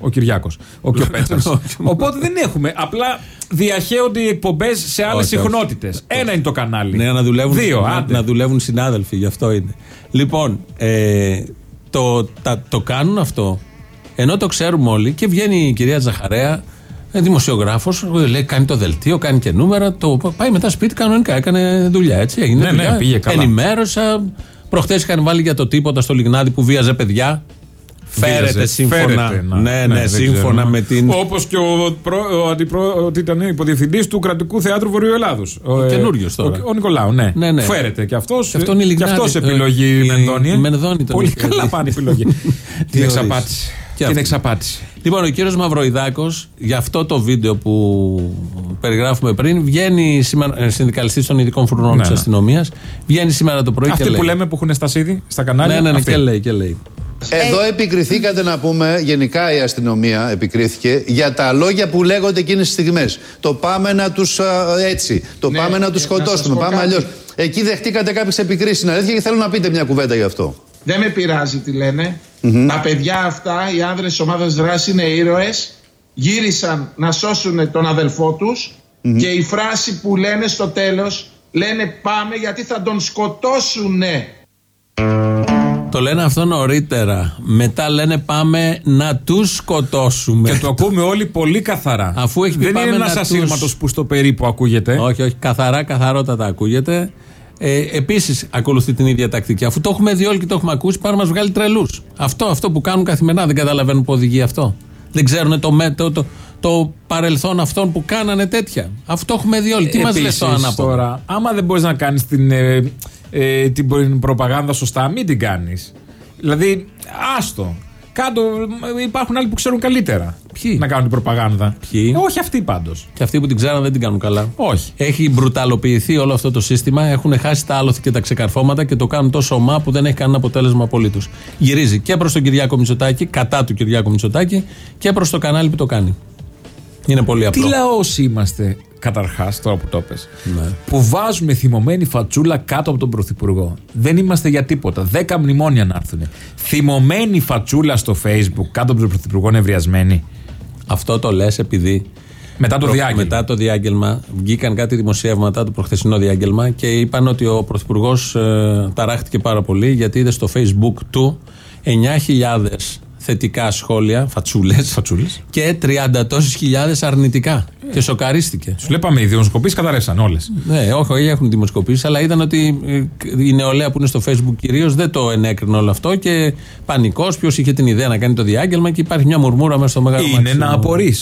Ο Κυριάκος. Ο κ. Πέτσα. Οπότε δεν έχουμε. Απλά διαχέονται οι εκπομπές σε άλλες Όχι, όχι. συχνότητες. Ένα είναι το κανάλι. Ναι, να δουλεύουν, Δύο, να, άντε. να δουλεύουν συνάδελφοι, γι' αυτό είναι. Λοιπόν, ε, το, τα, το κάνουν αυτό, ενώ το ξέρουμε όλοι και βγαίνει η κυρία Ζαχαρέα, δημοσιογράφος, λέει κάνει το δελτίο, κάνει και νούμερα, το πάει μετά σπίτι κανονικά, έκανε δουλειά έτσι. Έγινε Ναι, δουλειά, ναι, πήγε καλά. Ενημέρωσα. Προχθές είχαν βάλει για το τίποτα στο Λιγνάδι που βίαζε παιδιά. Φέρετε Βίαζε, σύμφωνα. φέρετε, να- ναι, ναι, δεν σύμφωνα ξέρω. με την. Όπως και ο, προ, ο, αντιπρο, ότι ήταν υποδιευθυντής του κρατικού θεάτρου Βορείου Ελλάδου. Ο, καινούριος τώρα. Ο, ο Νικολάου, ναι. Ναι, ναι. Φέρεται και αυτός. Και αυτό είναι η Λιγνάδη. αυτός επιλογή Ε, η- Μενδώνη. ε. η Μενδώνη τον Πολύ είχε καλά δει. πάνε η επιλογή. την Τι εξαπάτηση. Και Την αυτή. εξαπάτηση. Λοιπόν, ο κύριος Μαυροϊδάκος, για αυτό το βίντεο που περιγράφουμε πριν, βγαίνει σήμερα. Συνδικαλιστής των ειδικών φρουρών Ναι, της ναι. αστυνομίας, βγαίνει σήμερα το πρωί και Αυτοί λέει. που λέμε που έχουν στασίδι στα κανάλια. Ναι, ναι, ναι, αυτοί. και λέει, και λέει. Εδώ επικριθήκατε να πούμε, γενικά η αστυνομία επικρίθηκε για τα λόγια που λέγονται εκείνες τις στιγμές. Το πάμε να τους α, έτσι, το Ναι, πάμε να τους ε, να σας σκοτώσουμε, πω πάμε κάτι. αλλιώς. Εκεί δεχτήκατε κάποιες επικρίσεις στην αλήθεια και θέλω να πείτε μια κουβέντα γι' αυτό. Δεν με πειράζει τι λένε. Τα παιδιά αυτά, οι άνδρες της ομάδας δράσης είναι ήρωες. Γύρισαν να σώσουν τον αδελφό τους και η φράση που λένε στο τέλος λένε πάμε γιατί θα τον σκοτώσουνε. Το λένε αυτό νωρίτερα. Μετά λένε πάμε να τους σκοτώσουμε. Και το ακούμε όλοι πολύ καθαρά. Αφού έχει πει Δεν πάμε είναι να ένα τους- ασύρματος που στο περίπου ακούγεται. Όχι, όχι, καθαρά, καθαρότατα ακούγεται. Ε, Επίσης, ακολουθεί την ίδια τακτική. Αφού το έχουμε δει όλοι και το έχουμε ακούσει, πάρα να μας βγάλει τρελούς. Αυτό, αυτό που κάνουν καθημερινά δεν καταλαβαίνουν που οδηγεί αυτό. Δεν ξέρουν το, με- το, το, το παρελθόν αυτών που κάνανε τέτοια. Αυτό έχουμε δει όλοι. Τι μας λες Επίσης, το ανάποδο. τώρα, άμα δεν μπορείς να κάνεις την, ε, ε, την προπαγάνδα σωστά, μην την κάνεις. Δηλαδή, άστο. Κάτω, ε, υπάρχουν άλλοι που ξέρουν καλύτερα. Ποιοι; Να κάνουν την προπαγάνδα. Ποιοι; Ε, όχι αυτοί πάντως. Και αυτοί που την ξέραν δεν την κάνουν καλά. Όχι. Έχει μπρουταλοποιηθεί όλο αυτό το σύστημα. Έχουν χάσει τα άλοθη και τα ξεκαρφώματα και το κάνουν τόσο ομά που δεν έχει κανένα αποτέλεσμα απολύτως. Γυρίζει και προς τον Κυριάκο Μητσοτάκη, κατά του Κυριάκου Μητσοτάκη και προς το κανάλι που το κάνει. Είναι πολύ απλό. Τι λαός είμαστε, καταρχάς, τώρα που το πες, Ναι. που βάζουμε θυμωμένη φατσούλα κάτω από τον Πρωθυπουργό. Δεν είμαστε για τίποτα. Δέκα μνημόνια να έρθουν. Θυμωμένη φατσούλα στο Facebook κάτω από τον Πρωθυπουργό νευριασμένη. Αυτό το λες επειδή. Μετά το προ- διάγγελμα. Μετά το διάγγελμα βγήκαν κάτι δημοσιεύματα, το προχθεσινό διάγγελμα και είπαν ότι ο Πρωθυπουργός ε, ταράχτηκε πάρα πολύ γιατί είδε στο Facebook του 9.000 θετικά σχόλια, φατσούλες. Φατσούλες. Και 30 τόσε χιλιάδες αρνητικά. Και σοκαρίστηκε. Σου βλέπαμε, οι δημοσκοπήσεις καταρρεύσαν όλες. Ναι, όχι, όχι, έχουν δημοσκοπήσεις, αλλά είδαν ότι ε, η νεολαία που είναι στο Facebook κυρίως δεν το ενέκρινε όλο αυτό και πανικός. Ποιος είχε την ιδέα να κάνει το διάγγελμα και υπάρχει μια μουρμούρα μέσα στο μεγάλο Είναι μαξίμου. να απορρεί.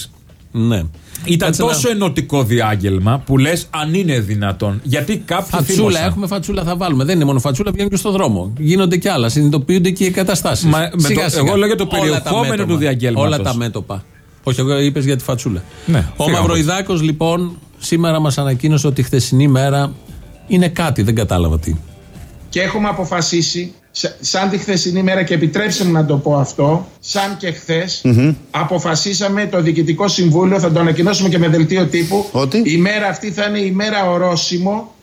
Ναι. Ήταν Κάτσε να- τόσο ενωτικό διάγγελμα που λες αν είναι δυνατόν. Γιατί κάποιοι Φατσούλα, θύμωσαν. έχουμε φατσούλα, θα βάλουμε. Δεν είναι μόνο φατσούλα, βγαίνουν και στον δρόμο. Γίνονται και άλλα, συνειδητοποιούνται και οι καταστάσει. Μα με το- εγώ λέω για το περιεχόμενο του διαγγέλματος. Όλα τα μέτωπα. Όχι, εγώ είπες για τη φατσούλα. Ναι, Ο φύγαμε. Μαυροϊδάκος λοιπόν σήμερα μας ανακοίνωσε ότι η χθεσινή μέρα είναι κάτι, δεν κατάλαβα τι. Και έχουμε αποφασίσει, σα- σαν τη χθεσινή μέρα και επιτρέψτε μου να το πω αυτό, σαν και χθες, αποφασίσαμε το Διοικητικό Συμβούλιο, θα το ανακοινώσουμε και με δελτίο τύπου. Ότι; Η μέρα αυτή θα είναι η μέρα ορόσημο.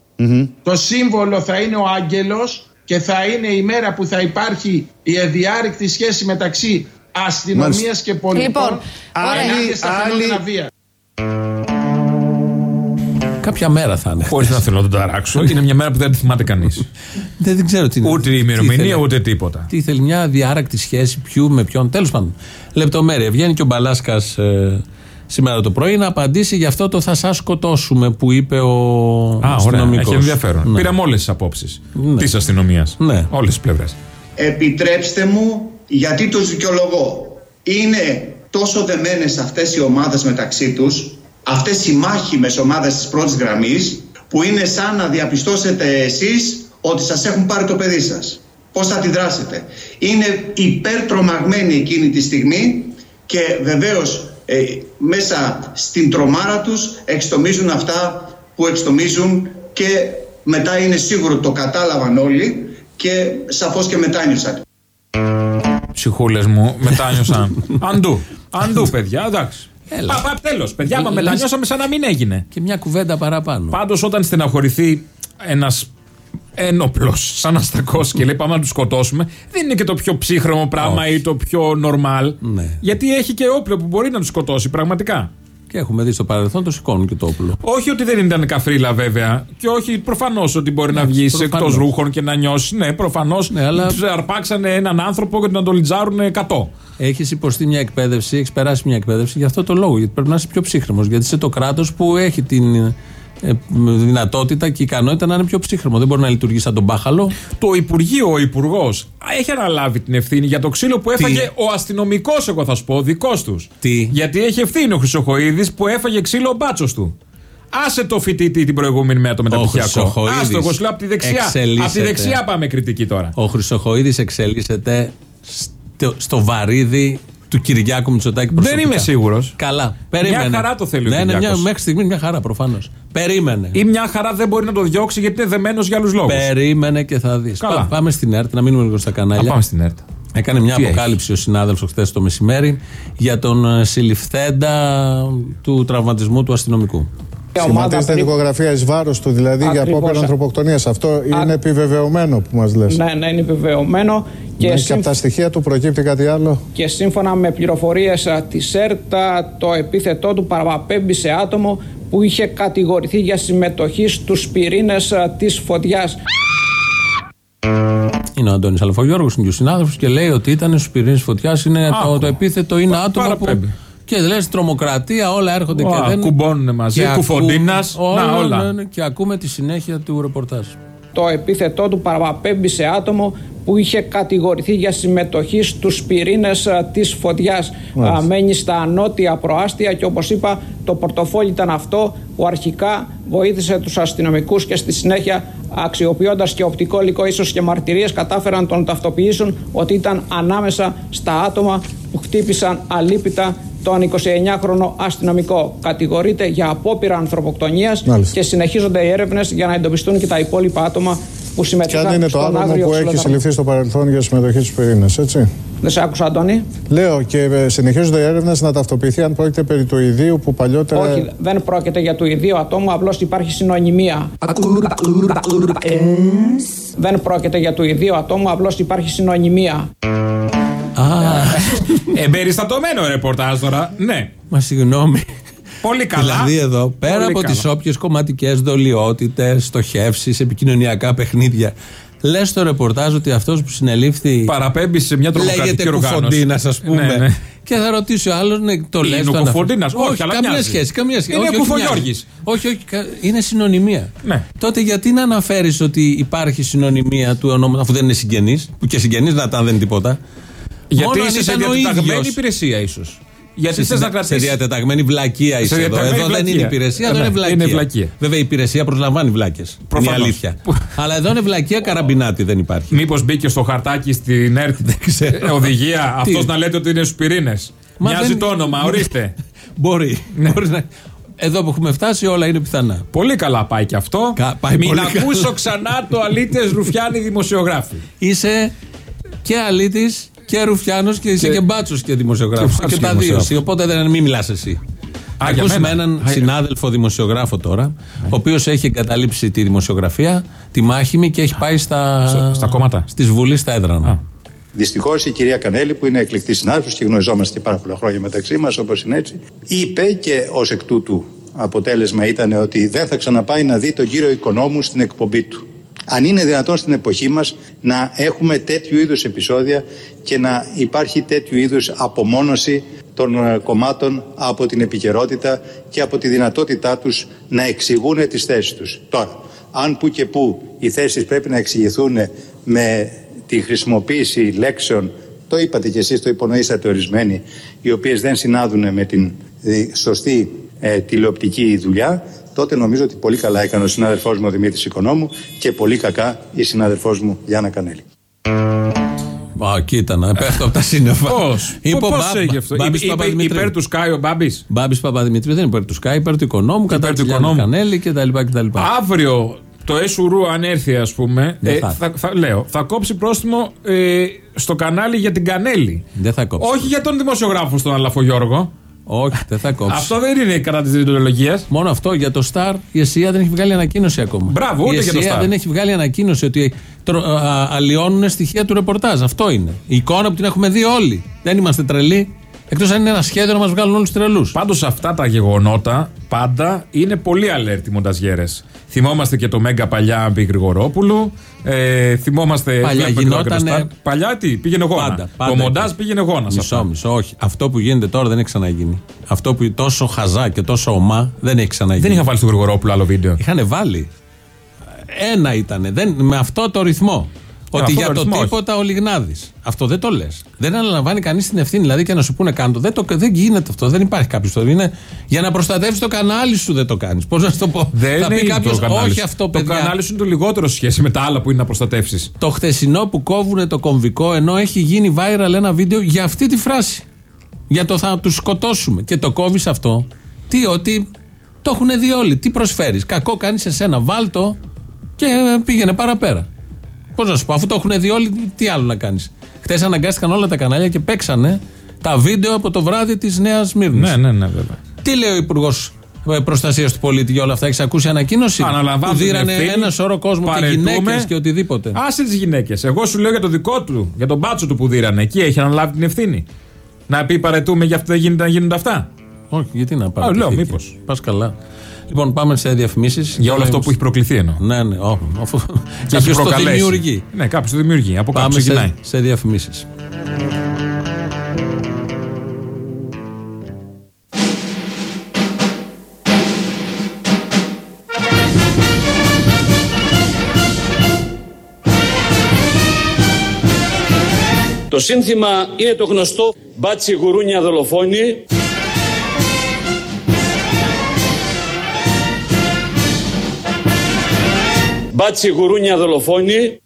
Το σύμβολο θα είναι ο άγγελος και θα είναι η μέρα που θα υπάρχει η αδιάρρηκτη σχέση μεταξύ αστυνομίας Μάλιστα. και πολιτών Λοιπόν, ωραία. ενάντια στα Άλλη- φαινόμενα βίας. Κάποια μέρα θα είναι. Χωρίς να θέλω να τον ταράξω. Είναι μια μέρα που δεν τη θυμάται κανείς. Δεν, δεν ξέρω τι είναι. Ούτε η Τι ημερομηνία ήθελε. ούτε τίποτα. Τι ήθελε, μια διάρακτη σχέση ποιου με ποιον. Τέλος πάντων. Λεπτομέρεια. Βγαίνει και ο Μπαλάσκας ε, σήμερα το πρωί να απαντήσει για αυτό το θα σας σκοτώσουμε που είπε ο Α, ωραία. αστυνομικός. Έχει ενδιαφέρον. Ναι. Πήραμε όλες τις απόψεις Ναι. της αστυνομίας. Ναι. Όλες τις πλευρές. Επιτρέψτε μου, γιατί τους δικαιολογώ. Είναι τόσο δεμένες αυτές οι ομάδες μεταξύ τους, αυτές οι μάχημες ομάδες της πρώτης γραμμής, που είναι σαν να διαπιστώσετε εσείς ότι σας έχουν πάρει το παιδί σας. Πώς θα αντιδράσετε. Είναι υπερτρομαγμένοι εκείνη τη στιγμή και βεβαίως ε, μέσα στην τρομάρα τους εξτομίζουν αυτά που εξτομίζουν και μετά είναι σίγουρο το κατάλαβαν όλοι και σαφώς και μετάνιωσαν. Ψυχούλες μου, μετάνιωσαν. Αντού. Αντού, παιδιά, εντάξει. Έλα. Πα, πα, τέλος, παιδιά, μα Λες- μετανιώσαμε σαν να μην έγινε. Και μια κουβέντα παραπάνω. Πάντως, όταν στεναχωρηθεί ένας ένοπλος σαν αστακός και λέει πάμε να τους σκοτώσουμε, δεν είναι και το πιο ψύχρεμο πράγμα Όχι. ή το πιο νορμάλ. Ναι. Γιατί έχει και όπλο που μπορεί να τους σκοτώσει πραγματικά. Και έχουμε δει στο παρελθόν το σηκώνουν και το όπλο. Όχι ότι δεν ήταν καφρίλα βέβαια. Και όχι προφανώς ότι μπορεί να βγεις εκτός προφανώς. ρούχων και να νιώσεις. Ναι, προφανώς. Ναι, αλλά- Τους αρπάξανε έναν άνθρωπο και να τον λιτζάρουν 100. Έχεις υποστεί μια εκπαίδευση, έχεις περάσει μια εκπαίδευση για αυτό το λόγο. Γιατί πρέπει να είσαι πιο ψύχρεμος. Γιατί είσαι το κράτος που έχει την ε, δυνατότητα και ικανότητα να είναι πιο ψύχρεμο. Δεν μπορεί να λειτουργεί σαν τον μπάχαλο. Το Υπουργείο, ο Υπουργός, έχει αναλάβει την ευθύνη για το ξύλο που έφαγε ο αστυνομικός, εγώ θα σου πω, δικός τους. Τι; Γιατί έχει ευθύνη ο Χρυσοχοίδης που έφαγε ξύλο ο μπάτσος του. Άσε το φοιτητή την προηγούμενη μέρα το μεταπτυχιακό. Χρυσοχοίδης Άστο, εγώ σου λέω από τη δεξιά. Από τη εξελίσσεται. δεξιά πάμε κριτική τώρα. Ο Χρυσοχοίδης εξελίσσεται στο, στο βαρύδι του Κυριάκου Μητσοτάκη προσωπικά. είμαι σίγουρος. Καλά. Περίμενε. Μια χαρά το θέλει ο ναι, ναι, μια, Κυριάκος. μέχρι στιγμή μια χαρά προφανώς. Περίμενε. Ή μια χαρά δεν μπορεί να το διώξει γιατί είναι δεμένος για άλλους λόγους. Περίμενε και θα δεις. Καλά. πάμε στην ΕΡΤ, να μείνουμε λίγο στα κανάλια. πάμε στην ΕΡΤ. Έκανε μια Τι αποκάλυψη ο συνάδελφος χθες το μεσημέρι για τον ε, συλληφθέντα του τραυματισμού του αστυνομικού. Σχηματίζεται δικογραφία εις βάρος του, δηλαδή για Ακριβώς. απόπειρα ανθρωποκτονίας. Αυτό είναι επιβεβαιωμένο που μας λες. Ναι, ναι, είναι επιβεβαιωμένο και, Και, σύμφ- από τα στοιχεία του προκύπτει κάτι άλλο; και σύμφωνα με πληροφορίες α, της ΕΡΤΑ το επίθετό του παραπέμπει σε άτομο που είχε κατηγορηθεί για συμμετοχή στους πυρήνες α, της φωτιάς. Είναι ο Αντώνης Αλφαγιώργος, είναι και ο συνάδελφος και λέει ότι ήταν στους πυρήνες φωτιάς. Το, το επίθετο είναι Πα- άτομο που. Παραπέμπει. Και λες τρομοκρατία, όλα έρχονται Ω, και δεν. κουμπώνουνε μαζί, και κουφοντίνας, ακού- να, όλα, όλα. ναι, ναι, και ακούμε τη συνέχεια του ρεπορτάζ. Το επίθετό του παραπέμπει σε άτομο που είχε κατηγορηθεί για συμμετοχή στους πυρήνες α, της φωτιάς. Α, μένει στα νότια προάστια και όπως είπα το πορτοφόλι ήταν αυτό που αρχικά βοήθησε τους αστυνομικούς και στη συνέχεια αξιοποιώντας και οπτικό υλικό ίσως και μαρτυρίες κατάφεραν να τον ταυτοποιήσουν ότι ήταν ανάμεσα στα άτομα που χτύπησαν αλίπητα τον 29χρονο αστυνομικό. Κατηγορείται για απόπειρα ανθρωποκτονίας Μάλιστα. και συνεχίζονται οι έρευνες για να εντοπιστούν και τα υπόλοιπα άτομα που Και συμμετείχαν αν είναι το στον άτομο άγριο που έχει ξυλοδαρμό. συλληφθεί στο παρελθόν για συμμετοχή στου πυρήνε, έτσι. Δεν σε άκουσα, Αντώνη. Λέω και ε, συνεχίζονται οι έρευνε να ταυτοποιηθεί αν πρόκειται περί του ιδίου που παλιότερα. Όχι, δεν πρόκειται για του ιδίου ατόμου, απλώ υπάρχει συνωνυμία. Δεν πρόκειται για του ιδίου ατόμου, απλώ υπάρχει συνωνυμία. Α, Εμπεριστατωμένο ρεπορτάζ τώρα. Ναι. μα συγγνώμη. Πολύ καλά. Δηλαδή εδώ, πέρα Πολύ από καλά. τις όποιες κομματικές δολιότητες, στοχεύσεις, επικοινωνιακά παιχνίδια, λες στο ρεπορτάζ ότι αυτός που συνελήφθη. Παραπέμπει σε μια τρομοκρατική Λέγεται οργάνωση. Κουφοντίνας, ας πούμε. Ναι, ναι. Και θα ρωτήσει ο άλλο, ναι, το Τι, λέει. είναι ο Κουφοντίνας; Όχι, αλλά καμία μοιάζει. σχέση. Καμία σχέση. Είναι όχι, ο όχι, Κουφογιώργης. μοιάζει. Όχι, όχι, κα- είναι συνωνυμία. Ναι. Τότε γιατί να αναφέρεις ότι υπάρχει συνωνυμία του ονόματος, αφού δεν είναι συγγενής, που και συγγενής να ήταν δεν είναι τίποτα. Γιατί Μόνο αν είσαι σε ήταν ο διατεταγμένης ίδιος. υπηρεσία, ίσως. Γιατί Σε, θες να συντα- σε κρατήσει. διατεταγμένη βλακεία είσαι εδώ. διατεταγμένη Εδώ δεν βλακεία. είναι υπηρεσία, εδώ Ε, είναι ναι, βλακεία. είναι βλακεία. Βέβαια η υπηρεσία προσλαμβάνει βλάκες. Είναι η Προφανώς. αλήθεια. Αλλά εδώ είναι βλακεία καραμπινάτη, δεν υπάρχει. Μήπως μπήκε στο χαρτάκι στην ΕΡΤ οδηγία αυτός να λέτε ότι είναι στου πυρήνε. Μα Μοιάζει δεν- το όνομα, ορίστε. Μπορεί. Ναι. Μπορείς να- Εδώ που έχουμε φτάσει, όλα είναι πιθανά. Πολύ καλά πάει και αυτό. πάει Μην πολύ καλά. ακούσω ξανά το αλήτες Ρουφιάνη δημοσιογράφη. Είσαι και αλήτης και ρουφιάνος και είσαι και, μπάτσος και δημοσιογράφος. Και Και, μπάτσος τα και δύο. δημοσιογράφος. εσύ, Οπότε δεν μην μιλάς εσύ. Α, για Ακούσουμε μένα. έναν Α, συνάδελφο δημοσιογράφο τώρα, ο οποίος έχει εγκαταλείψει τη δημοσιογραφία, τη μάχημη και έχει πάει στα, Στα- στα κόμματα. Στη Βουλής στα έδρανα. Δυστυχώς η κυρία Κανέλη, που είναι εκλεκτής συνάδελφος και γνωριζόμαστε και πάρα πολλά χρόνια μεταξύ μας, όπως είναι έτσι, είπε και ως εκ τούτου αποτέλεσμα ήταν ότι δεν θα ξαναπάει να δει τον κύριο Οικονόμου στην εκπομπή του. Αν είναι δυνατόν στην εποχή μας να έχουμε τέτοιου είδους επεισόδια και να υπάρχει τέτοιου είδους απομόνωση των ε, κομμάτων από την επικαιρότητα και από τη δυνατότητά τους να εξηγούν τις θέσεις τους. Τώρα, αν που και που οι θέσεις πρέπει να εξηγηθούν με τη χρησιμοποίηση λέξεων, το είπατε και εσείς, το υπονοήσατε ορισμένοι, οι οποίες δεν συνάδουν με την ε, σωστή ε, τηλεοπτική δουλειά, τότε νομίζω ότι πολύ καλά έκανε ο συνάδελφός μου ο Δημήτρης Οικονόμου και πολύ κακά η συνάδελφός μου Γιάννα Κανέλη. Α, κοίτα να πέφτω από τα σύννεφα. Πώς; Είπε ο Πώς Μπα- έγινε αυτό; Μπάμπης Είπε- είπε Παπαδημητρίου. υπέρ του Σκάι ο Μπάμπης; Μπάμπης Παπαδημητρίου δεν είναι υπέρ του Σκάι, υπέρ του οικονόμου, κατά του του Γιάννης οικονόμου. Κανέλη κτλ. κτλ. Αύριο το Εσουρού, αν έρθει, ας πούμε. Δεν ε, θα. θα, θα- λέω, θα κόψει πρόστιμο ε, στο κανάλι για την Κανέλη. Δεν θα κόψει. Όχι για τον δημοσιογράφο στον Αλαφογιώργο. Όχι, δεν θα κόψεις. Αυτό δεν είναι κατά της διοντολογία. Μόνο αυτό για το Star η ΕΣΥΑ δεν έχει βγάλει ανακοίνωση ακόμα. Μπράβο, ούτε η για το ΕΣΥΑ Star. δεν έχει βγάλει ανακοίνωση ότι τρο- α, αλλοιώνουν στοιχεία του ρεπορτάζ. Αυτό είναι. Η εικόνα που την έχουμε δει όλοι. Δεν είμαστε τρελοί. Εκτός αν είναι ένα σχέδιο να μας βγάλουν όλους τρελούς. Πάντως αυτά τα γεγονότα πάντα είναι πολύ αλέρτη μονταζιέρες. Θυμόμαστε και το Μέγκα παλιά επί Γρηγορόπουλου. Ε, θυμόμαστε. Παλιά βλέπουμε και το γινότανε- Star. Παλιά τι, πήγαινε γόνα. Πάντα, πάντα το μοντάζ εκεί. πήγαινε γόνας. σε Μισό, αυτά. μισό, όχι. Αυτό που γίνεται τώρα δεν έχει ξαναγίνει. Αυτό που τόσο χαζά και τόσο ομά δεν έχει ξαναγίνει. Δεν είχα βάλει στο Γρηγορόπουλο άλλο βίντεο. Είχαν βάλει. Ένα ήταν. Δεν, με αυτό το ρυθμό. Ότι αυτό για το το ρυθμό, όχι. τίποτα ο Λιγνάδης. Αυτό δεν το λες. Δεν αναλαμβάνει κανείς την ευθύνη. Δηλαδή και να σου πούνε κάντο. Δεν, το, δεν γίνεται αυτό. Δεν υπάρχει κάποιος το. Είναι για να προστατεύσεις το κανάλι σου δεν το κάνεις. Πώς να σου το πω. Δεν Θα πει είναι κάποιος, το κανάλι. όχι σου. αυτό, Το παιδιά. κανάλι σου είναι το λιγότερο σε σχέση με τα άλλα που είναι να προστατεύσεις. Το χτεσινό που κόβουνε το κομβικό ενώ έχει γίνει viral ένα βίντεο για αυτή τη φράση. Για το θα τους σκοτώσουμε. Και το κόβεις αυτό. Τι, ότι το έχουν δει όλοι. Τι προσφέρεις. Κακό κάνεις σε σένα. Βάλτο και ε, πήγαινε παραπέρα. Πώς να σου πω, αφού το έχουν δει όλοι, τι άλλο να κάνεις. Χθες αναγκάστηκαν όλα τα κανάλια και παίξανε τα βίντεο από το βράδυ της Νέας Μύρνης. Ναι, ναι, ναι, βέβαια. Τι λέει ο Υπουργός Προστασίας του Πολίτη για όλα αυτά, έχεις ακούσει ανακοίνωση; Αναλαμβάνω Που την δίρανε ευθύνη, ένα σώρο κόσμο και παρετούμε. γυναίκες και οτιδήποτε. Άσε τις γυναίκες. Εγώ σου λέω για το δικό του, για τον μπάτσο του που δίρανε. Εκεί έχει αναλάβει την ευθύνη. Να πει παρετούμε για αυτό δεν γίνεται να γίνονται αυτά. Όχι, γιατί να πάρει. Α, λέω, μήπως. Πας καλά. Λοιπόν, πάμε σε διαφημίσεις. Για όλο αυτό που έχει προκληθεί εννοώ. Ναι, ναι, όχι. Αφού Και έχεις κάποιος το προκαλέσει. δημιουργεί. Ναι, κάποιος το δημιουργεί. Από κάπου Πάμε ξεκινάει. σε, σε διαφημίσεις. Το σύνθημα είναι το γνωστό μπάτσι γουρούνια δολοφόνη. Μπάτσι γουρούνια δολοφόνη.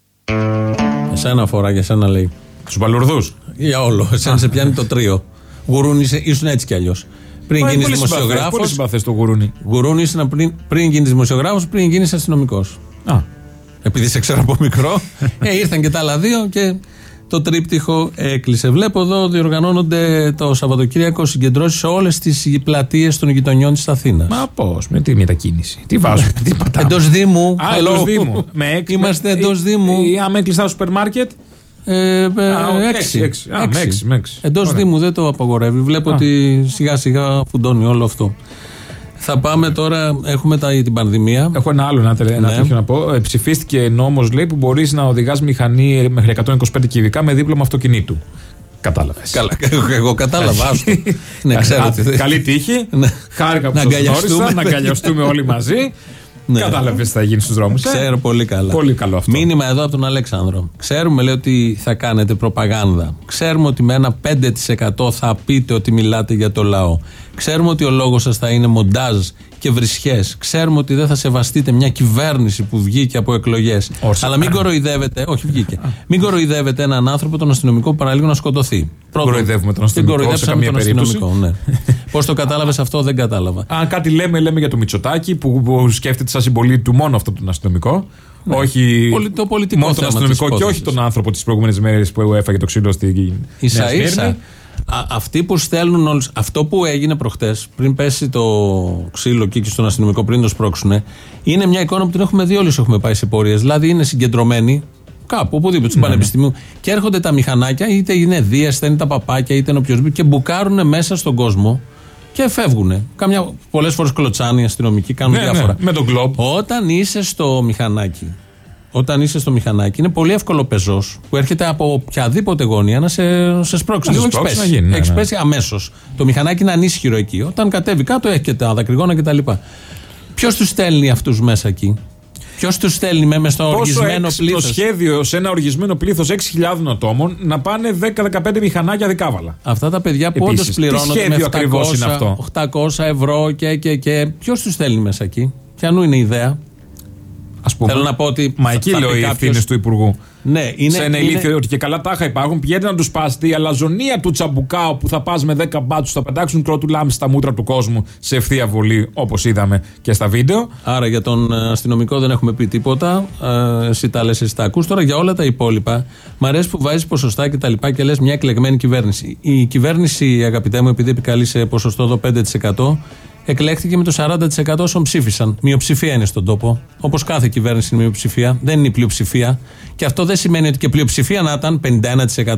Εσένα αφορά, για σένα λέει. Τους μπαλουρδού. Για όλο. Εσένα σε πιάνει το τρίο. Γουρούνι είσαι, ήσουν έτσι κι αλλιώς. Πριν γίνεις δημοσιογράφο. Πολύ συμπαθές το γουρούνι. Γουρούνι ήσουν πριν, πριν γίνεις δημοσιογράφος, πριν γίνεις αστυνομικός. Α. Επειδή σε ξέρω από μικρό, ε, ήρθαν και τα άλλα δύο και το τρίπτυχο έκλεισε. Βλέπω εδώ διοργανώνονται το Σαββατοκύριακο συγκεντρώσεις σε όλες τις πλατείες των γειτονιών της Αθήνας. Μα πώς, με τι μετακίνηση. Τι βάζουμε, τι πατάμε. Εντός Δήμου. Α, Hello. εντός Δήμου. Με έξι- Είμαστε με- εντός ή- Δήμου. Ή άμα έκλειστα το σούπερ μάρκετ. Ε, ε, Α, οκ, έξι. έξι. Α, με έξι, με έξι. Εντός Ωραία. Δήμου δεν το απαγορεύει. Βλέπω Α. ότι σιγά σιγά φουντώνει όλο αυτό. Θα πάμε τώρα, έχουμε τα, την πανδημία. Έχω ένα άλλο ένα, τελε- ένα Ναι. τέτοιο να πω. Ε, ψηφίστηκε νόμος, λέει, που μπορείς να οδηγάς μηχανή μέχρι 125 κυβικά με δίπλωμα αυτοκινήτου. Κατάλαβες. Καλά, εγώ κατάλαβα. άστο. ναι, ξέρω τι Καλή τύχη. Ναι. Χάρηκα που Να σας αγκαλιαστούμε. γνώρισα. Να αγκαλιαστούμε όλοι μαζί. Ναι. Κατάλαβες τι θα γίνει στους δρόμους. Ξέρω πολύ καλά. Πολύ καλό αυτό. Μήνυμα εδώ από τον Αλέξανδρο. Ξέρουμε, λέει, ότι θα κάνετε προπαγάνδα. Ξέρουμε ότι με ένα 5% θα πείτε ότι μιλάτε για το λαό. Ξέρουμε ότι ο λόγος σας θα είναι μοντάζ και βρισχές. Ξέρουμε ότι δεν θα σεβαστείτε μια κυβέρνηση που βγήκε από εκλογές. Αλλά μην κοροϊδεύετε. Όχι, βγήκε. Μην κοροϊδεύετε έναν άνθρωπο, τον αστυνομικό, που παραλίγο να σκοτωθεί. Πρώτον, κοροϊδεύουμε τον την αστυνομικό σε κοροϊδέψαμε καμία τον περίπτωση. αστυνομικό. Ναι. Πώς το κατάλαβες αυτό, δεν κατάλαβα. Αν κάτι λέμε, λέμε για το Μητσοτάκι που, που σκέφτεται σαν συμπολίτη του μόνο αυτό τον αστυνομικό. Όχι Πολι- το πολιτικό μόνο τον θέμα αστυνομικό της και όχι υπόθεσης. τον άνθρωπο τι προηγούμενε μέρε που έφαγε το ξύλο στην σα Νέα ίσα Σμύρνη. αυτοί που στέλνουν όλους, αυτό που έγινε προχτές, πριν πέσει το ξύλο εκεί και στον αστυνομικό, πριν το σπρώξουν, είναι μια εικόνα που την έχουμε δει όλοι όσοι έχουμε πάει σε πορείες. Δηλαδή είναι συγκεντρωμένοι κάπου, οπουδήποτε, Ναι, του πανεπιστημίου, και έρχονται τα μηχανάκια, είτε είναι δία, είτε είναι τα παπάκια, είτε είναι οποιοδήποτε, και μπουκάρουν μέσα στον κόσμο και φεύγουν. Καμιά πολλές φορές κλωτσάνε οι αστυνομικοί, κάνουν Ναι, ναι, διάφορα. με τον κλοπ. Όταν είσαι στο μηχανάκι, όταν είσαι στο μηχανάκι, είναι πολύ εύκολο πεζός που έρχεται από οποιαδήποτε γωνία να σε, σε σπρώξει. Να σε Λίγο έχεις σπρώξει, πέσει. να γίνει, ναι, Έχεις ναι. πέσει αμέσως. Το μηχανάκι είναι ανίσχυρο εκεί. Όταν κατέβει κάτω, έχει και τα δακρυγόνα κτλ. Ποιος τους στέλνει αυτούς μέσα εκεί, Ποιος τους στέλνει με, με στο Πόσο οργισμένο έξυπνο πλήθος; σχέδιο σε ένα οργισμένο πλήθος 6.000 ατόμων να πάνε 10-15 μηχανάκια δικάβαλα. Αυτά τα παιδιά που όντως Επίσης, τι πληρώνονται με σχέδιο ακριβώς είναι 700, αυτό; 800 ευρώ και. και, και. Ποιος τους στέλνει μέσα εκεί, Ποιανού είναι η ιδέα; Ας πούμε. Θέλω να πω ότι. Μα θα- εκεί θα λέω πει οι κάποιος- ευθύνε του Υπουργού. Ναι, είναι. σε ένα είναι- ηλίθιο ότι και καλά τάχα υπάρχουν. Πηγαίνετε να τους πάσετε. Η αλαζονία του τσαμπουκάου που θα πας με 10 μπάτσους θα πετάξουν κρότου λάμψη στα μούτρα του κόσμου σε ευθεία βολή όπως είδαμε και στα βίντεο. Άρα για τον ε, αστυνομικό δεν έχουμε πει τίποτα. Ε, εσύ τα λες, εσύ τα ακούς. Τώρα για όλα τα υπόλοιπα, μ' αρέσει που βάζεις ποσοστά και τα λοιπά και λες μια εκλεγμένη κυβέρνηση. Η κυβέρνηση, αγαπητέ μου, επειδή επικαλεί σε ποσοστό εδώ 5%, εκλέχθηκε με το 40% όσων ψήφισαν. Μειοψηφία είναι στον τόπο. Όπως κάθε κυβέρνηση είναι μειοψηφία. Δεν είναι η πλειοψηφία. Και αυτό δεν σημαίνει ότι και πλειοψηφία να ήταν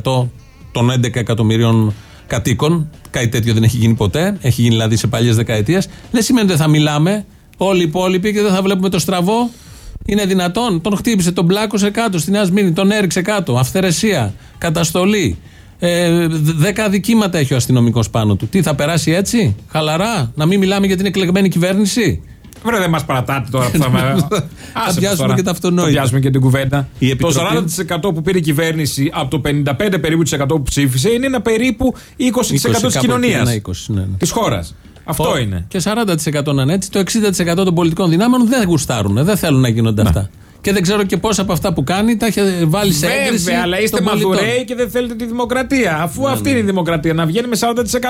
51% των 11 εκατομμυρίων κατοίκων. Κάτι τέτοιο δεν έχει γίνει ποτέ. Έχει γίνει δηλαδή σε παλιές δεκαετίες. Δεν σημαίνει ότι δεν θα μιλάμε όλοι οι υπόλοιποι και δεν θα βλέπουμε το στραβό. Είναι δυνατόν. Τον χτύπησε, τον πλάκωσε κάτω στη Νέα Σμύρνη, τον έριξε κάτω. Αυθαιρεσία, καταστολή. Ε, δέκα δικήματα έχει ο αστυνομικός πάνω του. Τι θα περάσει έτσι, χαλαρά, να μην μιλάμε για την εκλεγμένη κυβέρνηση; Βρε, δεν μας παρατάτε τώρα που θα με. Θα Άσε πιάσουμε μας τώρα. και τα αυτονόητα. Θα πιάσουμε και την κουβέντα. Η Το Επιτροπή- 40% που πήρε η κυβέρνηση από το 55% περίπου της εκατό που ψήφισε είναι ένα περίπου 20% 20 της κάπου εκεί, κοινωνίας. ένα 20, ναι, ναι. Της χώρας. Αυτό Το- είναι. Και 40% να είναι έτσι. Το 60% των πολιτικών δυνάμεων δεν γουστάρουν, δεν θέλουν να γίνονται αυτά. Και δεν ξέρω και πόσα από αυτά που κάνει τα έχει βάλει σε έγκριση. Βέβαια, αλλά είστε των πολιτών. μαδουρέοι και δεν θέλετε τη δημοκρατία. Αφού αυτή είναι η δημοκρατία, να βγαίνει με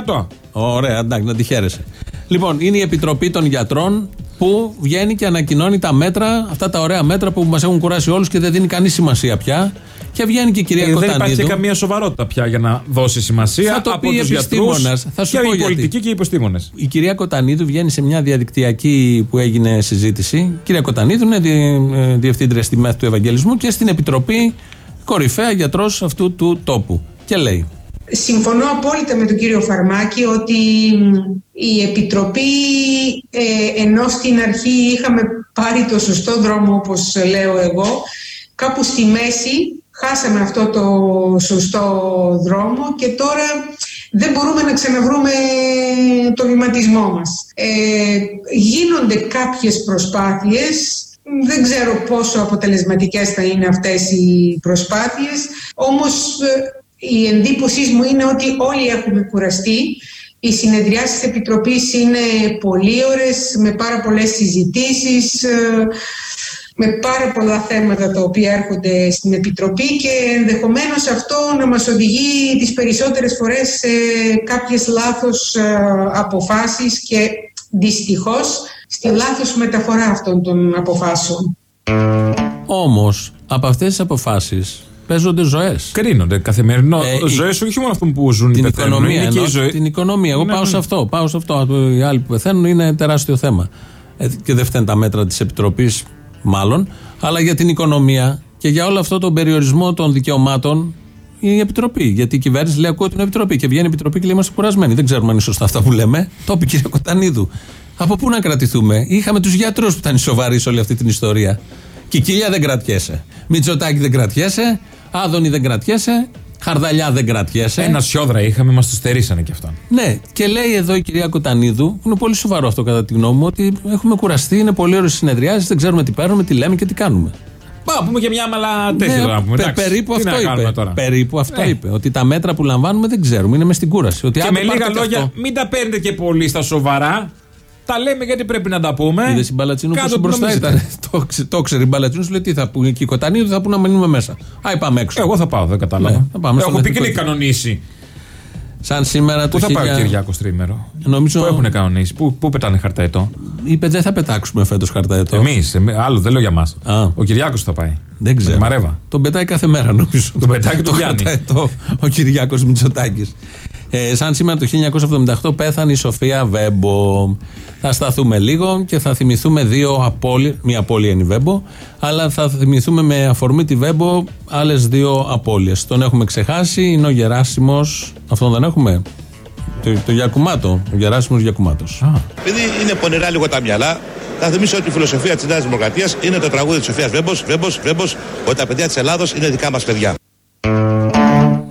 40%. Ωραία, εντάξει, να τη χαίρεσαι. Λοιπόν, είναι η Επιτροπή των Γιατρών που βγαίνει και ανακοινώνει τα μέτρα, αυτά τα ωραία μέτρα που μας έχουν κουράσει όλους και δεν δίνει κανείς σημασία πια. Και βγαίνει και η κυρία Ε, δεν Κωτανίδου. υπάρχει και καμία σοβαρότητα πια για να δώσει σημασία Θα το από πει τους επιστήμονας. γιατρούς Θα σου και πω οι γιατί. πολιτικοί και οι επιστήμονες. Η κυρία Κωτανίδου βγαίνει σε μια διαδικτυακή που έγινε συζήτηση. Η κυρία Κωτανίδου είναι δι- ε, διευθύντρια στη ΜΕΘ του Ευαγγελισμού και στην Επιτροπή κορυφαία γιατρός αυτού του τόπου. Και λέει. Συμφωνώ απόλυτα με τον κύριο Φαρμάκη ότι μ, η Επιτροπή ε, ενώ στην αρχή είχαμε πάρει το σωστό δρόμο όπως λέω εγώ κάπου στη μέση χάσαμε αυτό το σωστό δρόμο και τώρα δεν μπορούμε να ξαναβρούμε το βηματισμό μας. Ε, γίνονται κάποιες προσπάθειες δεν ξέρω πόσο αποτελεσματικές θα είναι αυτές οι προσπάθειες, όμως ε, η εντύπωσή μου είναι ότι όλοι έχουμε κουραστεί. Οι συνεδριάσεις της Επιτροπής είναι πολύ ώρες, με πάρα πολλές συζητήσεις, ε, με πάρα πολλά θέματα τα οποία έρχονται στην Επιτροπή και ενδεχομένως αυτό να μας οδηγεί τις περισσότερες φορές σε κάποιες λάθος ε, αποφάσεις και δυστυχώς στη λάθος μεταφορά αυτών των αποφάσεων. Όμως, από αυτές τις αποφάσεις παίζονται ζωές. Κρίνονται καθημερινό. Ε, η- Ζωές όχι μόνο αυτών που ζουν ή Την πεθαίνουν, οικονομία, είναι και η εννοώ, ζωή. την οικονομία. Εγώ Ναι, πάω ναι. σε αυτό. Πάω σε αυτό. Οι άλλοι που πεθαίνουν είναι τεράστιο θέμα. Ε, και δεν φταίνουν τα μέτρα της Επιτροπής, μάλλον. Αλλά για την οικονομία και για όλο αυτό τον περιορισμό των δικαιωμάτων η Επιτροπή. Γιατί η κυβέρνηση λέει: Ακούω την Επιτροπή. Και βγαίνει η Επιτροπή και λέει: Είμαστε κουρασμένοι. Δεν ξέρουμε αν είναι σωστά αυτά που λέμε. Το είπε η κυρία Κωτανίδου. Από πού να κρατηθούμε; Είχαμε τους γιατρούς που ήταν οι σοβαροί σε όλη αυτή την ιστορία. Κικίλια δεν κρατιέσαι. Μητσοτάκη δεν κρατιέσαι. Άδωνη δεν κρατιέσαι. Χαρδαλιά δεν κρατιέσαι. Ένα σιόδρα είχαμε, μας το στερήσανε κι αυτά. Ναι, και λέει εδώ η κυρία Κοτανίδου, που είναι πολύ σοβαρό αυτό κατά τη γνώμη μου, ότι έχουμε κουραστεί, είναι πολύ ωραίες συνεδριάσεις, δεν ξέρουμε τι παίρνουμε, τι λέμε και τι κάνουμε. Πάμε πούμε και μια μαλά τέτοια Ναι, τώρα να πούμε. πε- εντάξει. περίπου Τι να αυτό κάνουμε είπε. Τώρα. Περίπου αυτό Ε. είπε. Ότι τα μέτρα που λαμβάνουμε δεν ξέρουμε, είναι μες στην κούραση. Ότι Και άντε με λίγα πάρτε και λόγια, αυτό. μην τα παίρνετε και πολύ στα σοβαρά. Τα λέμε γιατί πρέπει να τα πούμε. Είδε η Μπαλατσίνου Κάτω πόσο που μπροστά νομίζετε. ήταν. το, ξε- το ξέρει η Μπαλατσίνου, σου λέει τι θα πούνε. Και η Κοτανίδου θα πούνε να μείνουμε μέσα. Άι, πάμε έξω. Εγώ θα πάω, δεν κατάλαβα. Ναι, θα πάμε στο Έχω Εθνικό πικνίκ Κέντρο. κανονίσει. Σαν σήμερα το Πού θα πάει ο χίλια- Κυριάκο τρίμερο; Νομίζω- Πού έχουν κανονίσει, πού, πού πετάνε χαρταετό. Είπε δεν θα πετάξουμε φέτος χαρταετό. Εμείς, άλλο δεν λέω για μας. Ο Κυριάκος θα πάει. Δεν ξέρω. Με τη Μαρέβα. Τον πετάει κάθε μέρα νομίζω. Τον πετάει και τον πιάνει. χαρταετό ο Κυριάκος Μητσοτάκης. Ε, σαν σήμερα το 1978 πέθανε η Σοφία Βέμπο. Θα σταθούμε λίγο και θα θυμηθούμε δύο απώλειες. Μία απώλεια είναι η Βέμπο, αλλά θα θυμηθούμε με αφορμή τη Βέμπο άλλες δύο απώλειες. Τον έχουμε ξεχάσει, είναι ο Γεράσιμος. Αυτόν δεν έχουμε; Το, το Γιακουμάτο. Ο Γεράσιμος Γιακουμάτος. Επειδή είναι πονηρά λίγο τα μυαλά, θα θυμίσω ότι η φιλοσοφία της Νέας Δημοκρατίας είναι το τραγούδι της Σοφίας Βέμπος, Βέμπος, Βέμπος, ότι τα παιδιά της Ελλάδος είναι δικά μας παιδιά.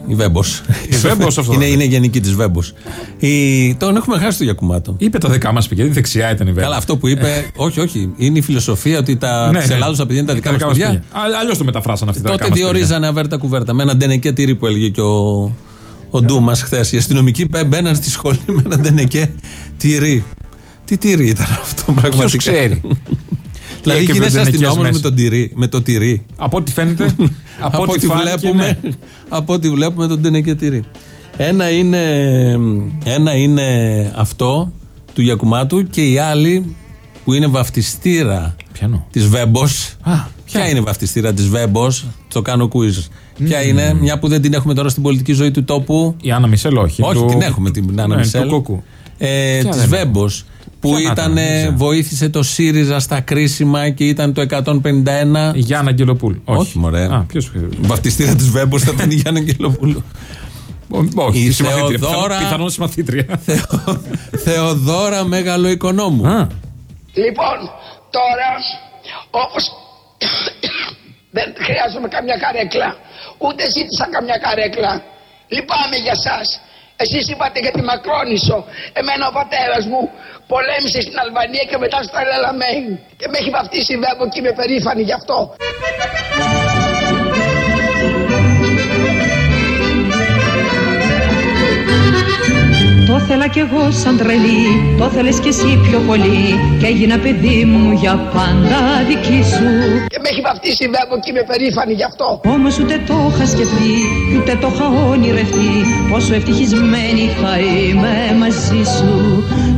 Η Βέμπος. Η Βέμπος αυτό. είναι, είναι γενική της Βέμπος. Η... Τον έχουμε χάσει το Γιακουμάτο. Είπε τα δικά μας παιδιά, δεξιά ήταν η Βέμπος. Καλά, αυτό που είπε, όχι, όχι. Είναι η φιλοσοφία ότι τα Ναι, της ναι. Ελλάδος τα παιδιά είναι τα δικά μας μας παιδιά. Αλλιώς το μεταφράσαν αυτή τα Τότε δικά μας παιδιά. διορίζανε αβέρτα κουβέρτα. Με ένα ντενεκέ τυρί που έλεγε και ο, ο Ντούμα χθες. Οι αστυνομικοί μπε- μπαίναν στη σχολή με ένα ντενεκέ τυρί. Τι τυρί ήταν αυτό πραγματικά. Ποιος ξέρει. Δηλαδή Λέει και γίνεσαι βρετανικές αστυνόμος με, μέσα. τον τυρί, με το τυρί. Από ό,τι φαίνεται, από ό,τι φάνηκε, βλέπουμε, ναι. από ό,τι βλέπουμε τον ντενεκέ τυρί. Ένα είναι, ένα είναι αυτό του Γιακουμάτου και η άλλη που είναι βαφτιστήρα της Βέμπος. Ποια είναι η βαφτιστήρα της Βέμπος, το κάνω quiz. Ποια είναι, μια που δεν την έχουμε τώρα στην πολιτική ζωή του τόπου. Η Άννα Μισελ, όχι. Όχι, του- την έχουμε την Άννα Ναι, Μισελ. του Κούκου. Ε, Ποια της δεν Βέμπος. Που Ποια να ήταν, ήταν, δεν ξέρω. βοήθησε το ΣΥΡΙΖΑ στα κρίσιμα και ήταν το 151. Η Γιάννα Αγγελοπούλου. Όχι, Όχι, μωρέ. Α, ποιος... Βαφτιστήρα της Βέμπο θα ήταν η Γιάννα Αγγελοπούλου. Όχι, Η η συμμαθήτρια. Θεοδόρα- Πιθανό- Πιθανόν συμμαθήτρια. Θεοδόρα Μεγαλοοικονόμου. Λοιπόν, τώρα, όπως δεν χρειάζομαι καμιά καρέκλα, ούτε ζήτησα καμιά καρέκλα. Λυπάμαι για σας. Εσείς είπατε για τη Μακρόνισο. Εμένα ο πατέρας μου πολέμησε στην Αλβανία και μετά στο Ελαλαμέιν. Και με έχει βαφτίσει βέβαιο και είμαι περήφανη γι' αυτό. Θέλα κι εγώ σαν τρελή, το θέλες κι εσύ πιο πολύ και έγινα παιδί μου για πάντα δική σου. Και με έχει βαφτίσει βέβαιο και είμαι περήφανη γι' αυτό. Όμως ούτε το είχα σκεφτεί, ούτε το είχα ονειρευτεί πόσο ευτυχισμένη θα είμαι μαζί σου.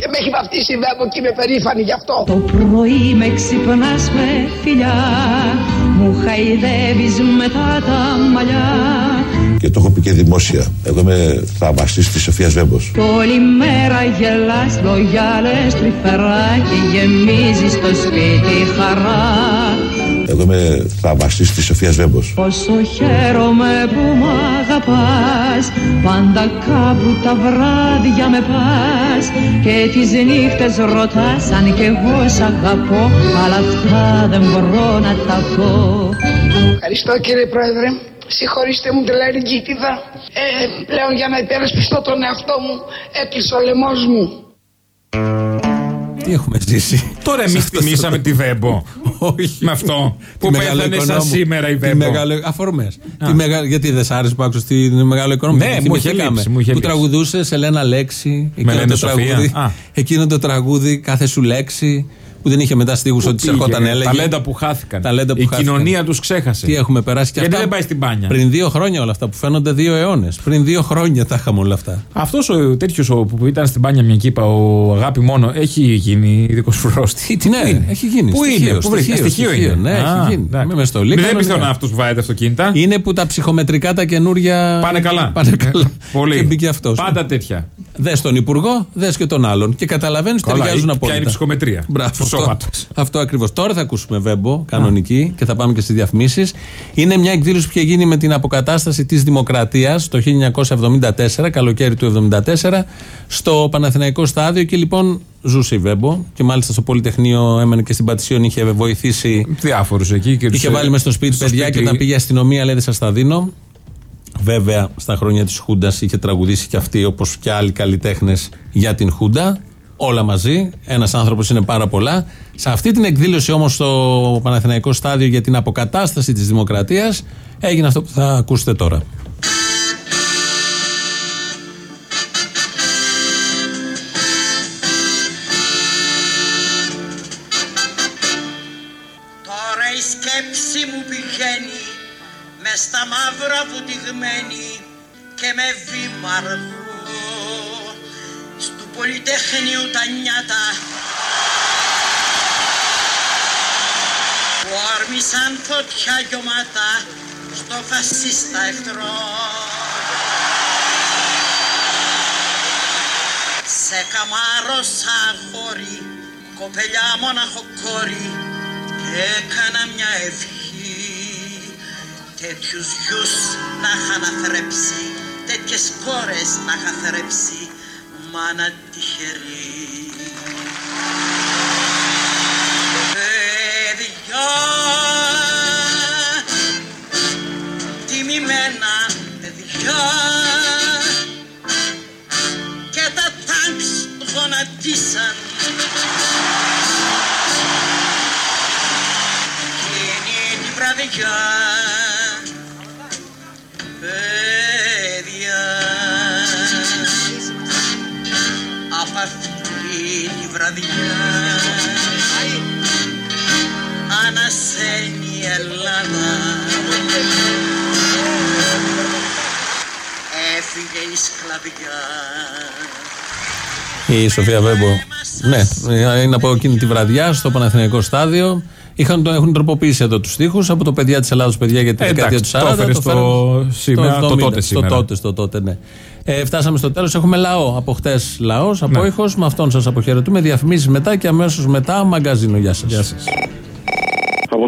Και με έχει βαφτίσει βέβαιο και είμαι περήφανη γι' αυτό. Το πρωί με ξυπνάς με φιλιά, μου χαϊδεύεις μετά τα μαλλιά. Και το έχω πει και δημόσια. Εγώ είμαι θαυμαστής της Σοφίας Βέμπος. Κι όλη μέρα γελάς λόγια λες τρυφερά και γεμίζεις το σπίτι χαρά. Εγώ είμαι θαυμαστής της Σοφίας Βέμπος. Πόσο χαίρομαι που μ' αγαπάς Πάντα κάπου τα βράδια με πας Και τις νύχτες ρωτάς αν κι εγώ σ' αγαπώ Αλλά αυτά δεν μπορώ να τα πω Ευχαριστώ κύριε Πρόεδρε. Συγχωρήστε μου τελεργίτιδα. Ε, πλέον για να υπερασπιστώ τον εαυτό μου έκλεισε ο λαιμός μου. Τι έχουμε ζήσει; Τώρα εμείς τιμήσαμε τη Βέμπο. Όχι. Με αυτό. Που Τη πέθανε σαν μεγαλοοικονόμου. σήμερα η Τη Βέμπο; μεγαλο- Αφορμές. Τη μεγα- Γιατί δεν σ' άρεσε που άκουσα τη μεγάλο οικονόμο. Ναι, μου είχε λείψει, μου είχε Που λείψει. τραγουδούσες σε Λένα Λέξη. Εκείνο λένε το, Σοφία. τραγούδι, Α. εκείνο το τραγούδι, κάθε σου λέξη. Που δεν είχε μετά στίχου ότι σε πήγε, ερχόταν ρε, έλεγε. ταλέντα που χάθηκαν. Ταλέντα που Η χάθηκαν. κοινωνία τους ξέχασε. Τι έχουμε περάσει και Γιατί αυτά; δεν πάει στην μπάνια. Πριν δύο χρόνια όλα αυτά που φαίνονται δύο αιώνες. Πριν δύο χρόνια τα είχαμε όλα αυτά. Αυτός ο τέτοιος που ήταν στην μπάνια μια κύπα, ο Αγάπη μόνο, έχει γίνει ειδικός φρουρός; Τι, τι Ναι, πού είναι; έχει γίνει. Πού Στοιχείο, είναι, πού βρίσκεται, στοιχείο, στοιχείο στοιχείο, είναι; ναι, έχει Α, γίνει. εντάξει. Με μεστολή, Δεν κανονικά. πιθανό αυτό που βάζετε αυτοκίνητα; Είναι που τα ψυχομετρικά τα καινούρια. Πάνε καλά. Πάνε καλά. Πολύ. Και μπήκε αυτός. Πάντα τέτοια. Δες τον Υπουργό, δες και τον άλλον. Και καταλαβαίνεις Καλά, ταιριάζουν ποια απόλυτα. είναι η ψυχομετρία Μπράβο, του αυτό, σώματος. αυτό ακριβώς. Τώρα θα ακούσουμε βέμπο, κανονική, και θα πάμε και στις διαφημίσεις. Είναι μια εκδήλωση που είχε γίνει με την αποκατάσταση της Δημοκρατίας το 1974, καλοκαίρι του 1974, στο Παναθηναϊκό Στάδιο. Και λοιπόν ζούσε η Βέμπο. Και μάλιστα στο Πολυτεχνείο έμενε και στην Πατησίων, είχε βοηθήσει. Διάφορους εκεί. Και Είχε τους, βάλει ε, μες στο σπίτι στο παιδιά σπίτι. και όταν πήγε η αστυνομία λέει δεν σας τα δίνω. Βέβαια, στα χρόνια της Χούντας είχε τραγουδήσει και αυτή, όπως και άλλοι καλλιτέχνες, για την Χούντα. Όλα μαζί. Ένας άνθρωπος είναι πάρα πολλά. Σε αυτή την εκδήλωση όμως στο Παναθηναϊκό Στάδιο για την αποκατάσταση της δημοκρατίας έγινε αυτό που θα ακούσετε τώρα. Τώρα η σκέψη μου πηγαίνει μες στα μαύρα βουτυγμένη και με βήμα αργό στου Πολυτεχνείου τα νιάτα που άρμησαν φωτιά γιωμάτα στο φασίστα εχθρό. Σε καμάρωσα αγόρι, κοπελιά μοναχο κόρη και έκανα μια ευχή. Τέτοιους γιους να είχα να θρέψει τέτοιες κόρες να είχα θρέψει μάνα τυχερή Παιδιά τιμημένα παιδιά και τα τάγκς γονατίσαν. Εκείνη τη βραδιά αυτή τη βραδιά ανασένει η Ελλάδα έφυγε η σκλαβιά Η Σοφία Βέμπο. Ναι, είναι από εκείνη τη βραδιά στο Παναθηναϊκό Στάδιο. Είχαν, το, έχουν τροποποιήσει εδώ τους τοίχου από το παιδιά της Ελλάδος, παιδιά για τη Ε, δεκαετία του εντάξει, 40. το έφερες στο φέραν σήμερα, το 70, τότε στο σήμερα. τότε, στο τότε, ναι. Ε, φτάσαμε στο τέλος. Έχουμε λαό. Από χτες λαός, από Ναι. ήχος. Με αυτόν σας αποχαιρετούμε. Διαφημίσεις μετά και αμέσως μετά μαγκαζίνο. Γεια σας.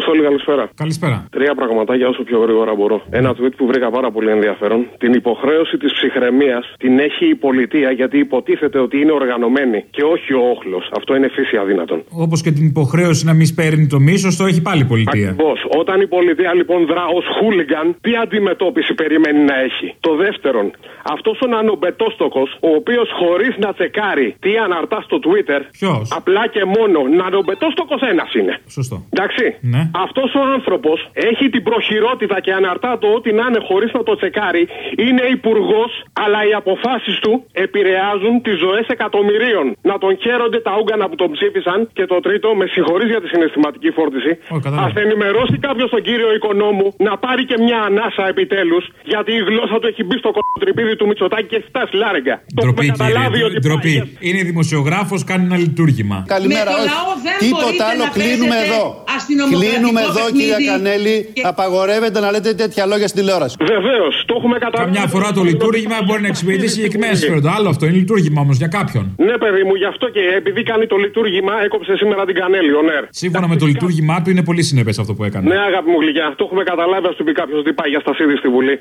Γεια σας. Αποστόλη, καλησπέρα. Καλησπέρα. Τρία πραγματάκια όσο πιο γρήγορα μπορώ. Ένα tweet που βρήκα πάρα πολύ ενδιαφέρον. Την υποχρέωση της ψυχραιμίας την έχει η πολιτεία γιατί υποτίθεται ότι είναι οργανωμένη και όχι ο όχλος. Αυτό είναι φύση αδύνατον. Όπως και την υποχρέωση να μην σπέρνει το μίσος, το έχει πάλι η πολιτεία. Ακριβώς. Όταν η πολιτεία λοιπόν δρά ως χούλιγκαν, τι αντιμετώπιση περιμένει να έχει; Το δεύτερον, αυτός ο νανομπετόστοκο, ο οποίος χωρίς να τσεκάρει τι αναρτά στο Twitter, Ποιος; απλά και μόνο νανομπετόστοκο ένας είναι. Σωστό. Εντάξει. Ναι. Αυτός ο άνθρωπος έχει την προχειρότητα και αναρτά το ό,τι να είναι χωρίς να το τσεκάρει. Είναι υπουργός, αλλά οι αποφάσεις του επηρεάζουν τις ζωές εκατομμυρίων. Να τον χαίρονται τα ούγκανα που τον ψήφισαν. Και το τρίτο, με συγχωρείς για τη συναισθηματική φόρτιση. καταλαβαίνω. Α ενημερώσει κάποιος τον κύριο οικονόμου να πάρει και μια ανάσα επιτέλους. Γιατί η γλώσσα του έχει μπει στο κοτρυπίδι του Μητσοτάκη και έχει φτάσει λάρεγγα. Το Ντροπή, έχουμε καταλάβει κύριε. ότι Ντροπή. Είναι δημοσιογράφος, κάνει ένα λειτουργήμα. Καλημέρα, Με το όχι. λαό δεν Τίποτα μπορείτε άλλο. να Κλείνουμε παίζετε εδώ. αστυνομοκρατικό Κλείνουμε εδώ, παιχνίδι. κυρία Κανέλη. Απαγορεύεται να λέτε τέτοια λόγια στην τηλεόραση. Βεβαίως, το έχουμε καταλάβει. Καμιά φορά το λειτουργήμα μπορεί να εξυπηρετήσει συγκεκριμένα συμφέροντα. Άλλο αυτό είναι λειτουργήμα όμως για κάποιον. Ναι, παιδί μου, γι' αυτό και επειδή κάνει το λειτουργήμα, έκοψε σήμερα την Κανέλη, ο Νέρ. Σύμφωνα με το λειτουργήμά του είναι πολύ συνεπές αυτό που έκανε. Ναι, αγάπη μου γλυκιά, το έχουμε καταλάβει. Α του πει κάποιος ότι πάει για στασίδι στη Βουλή.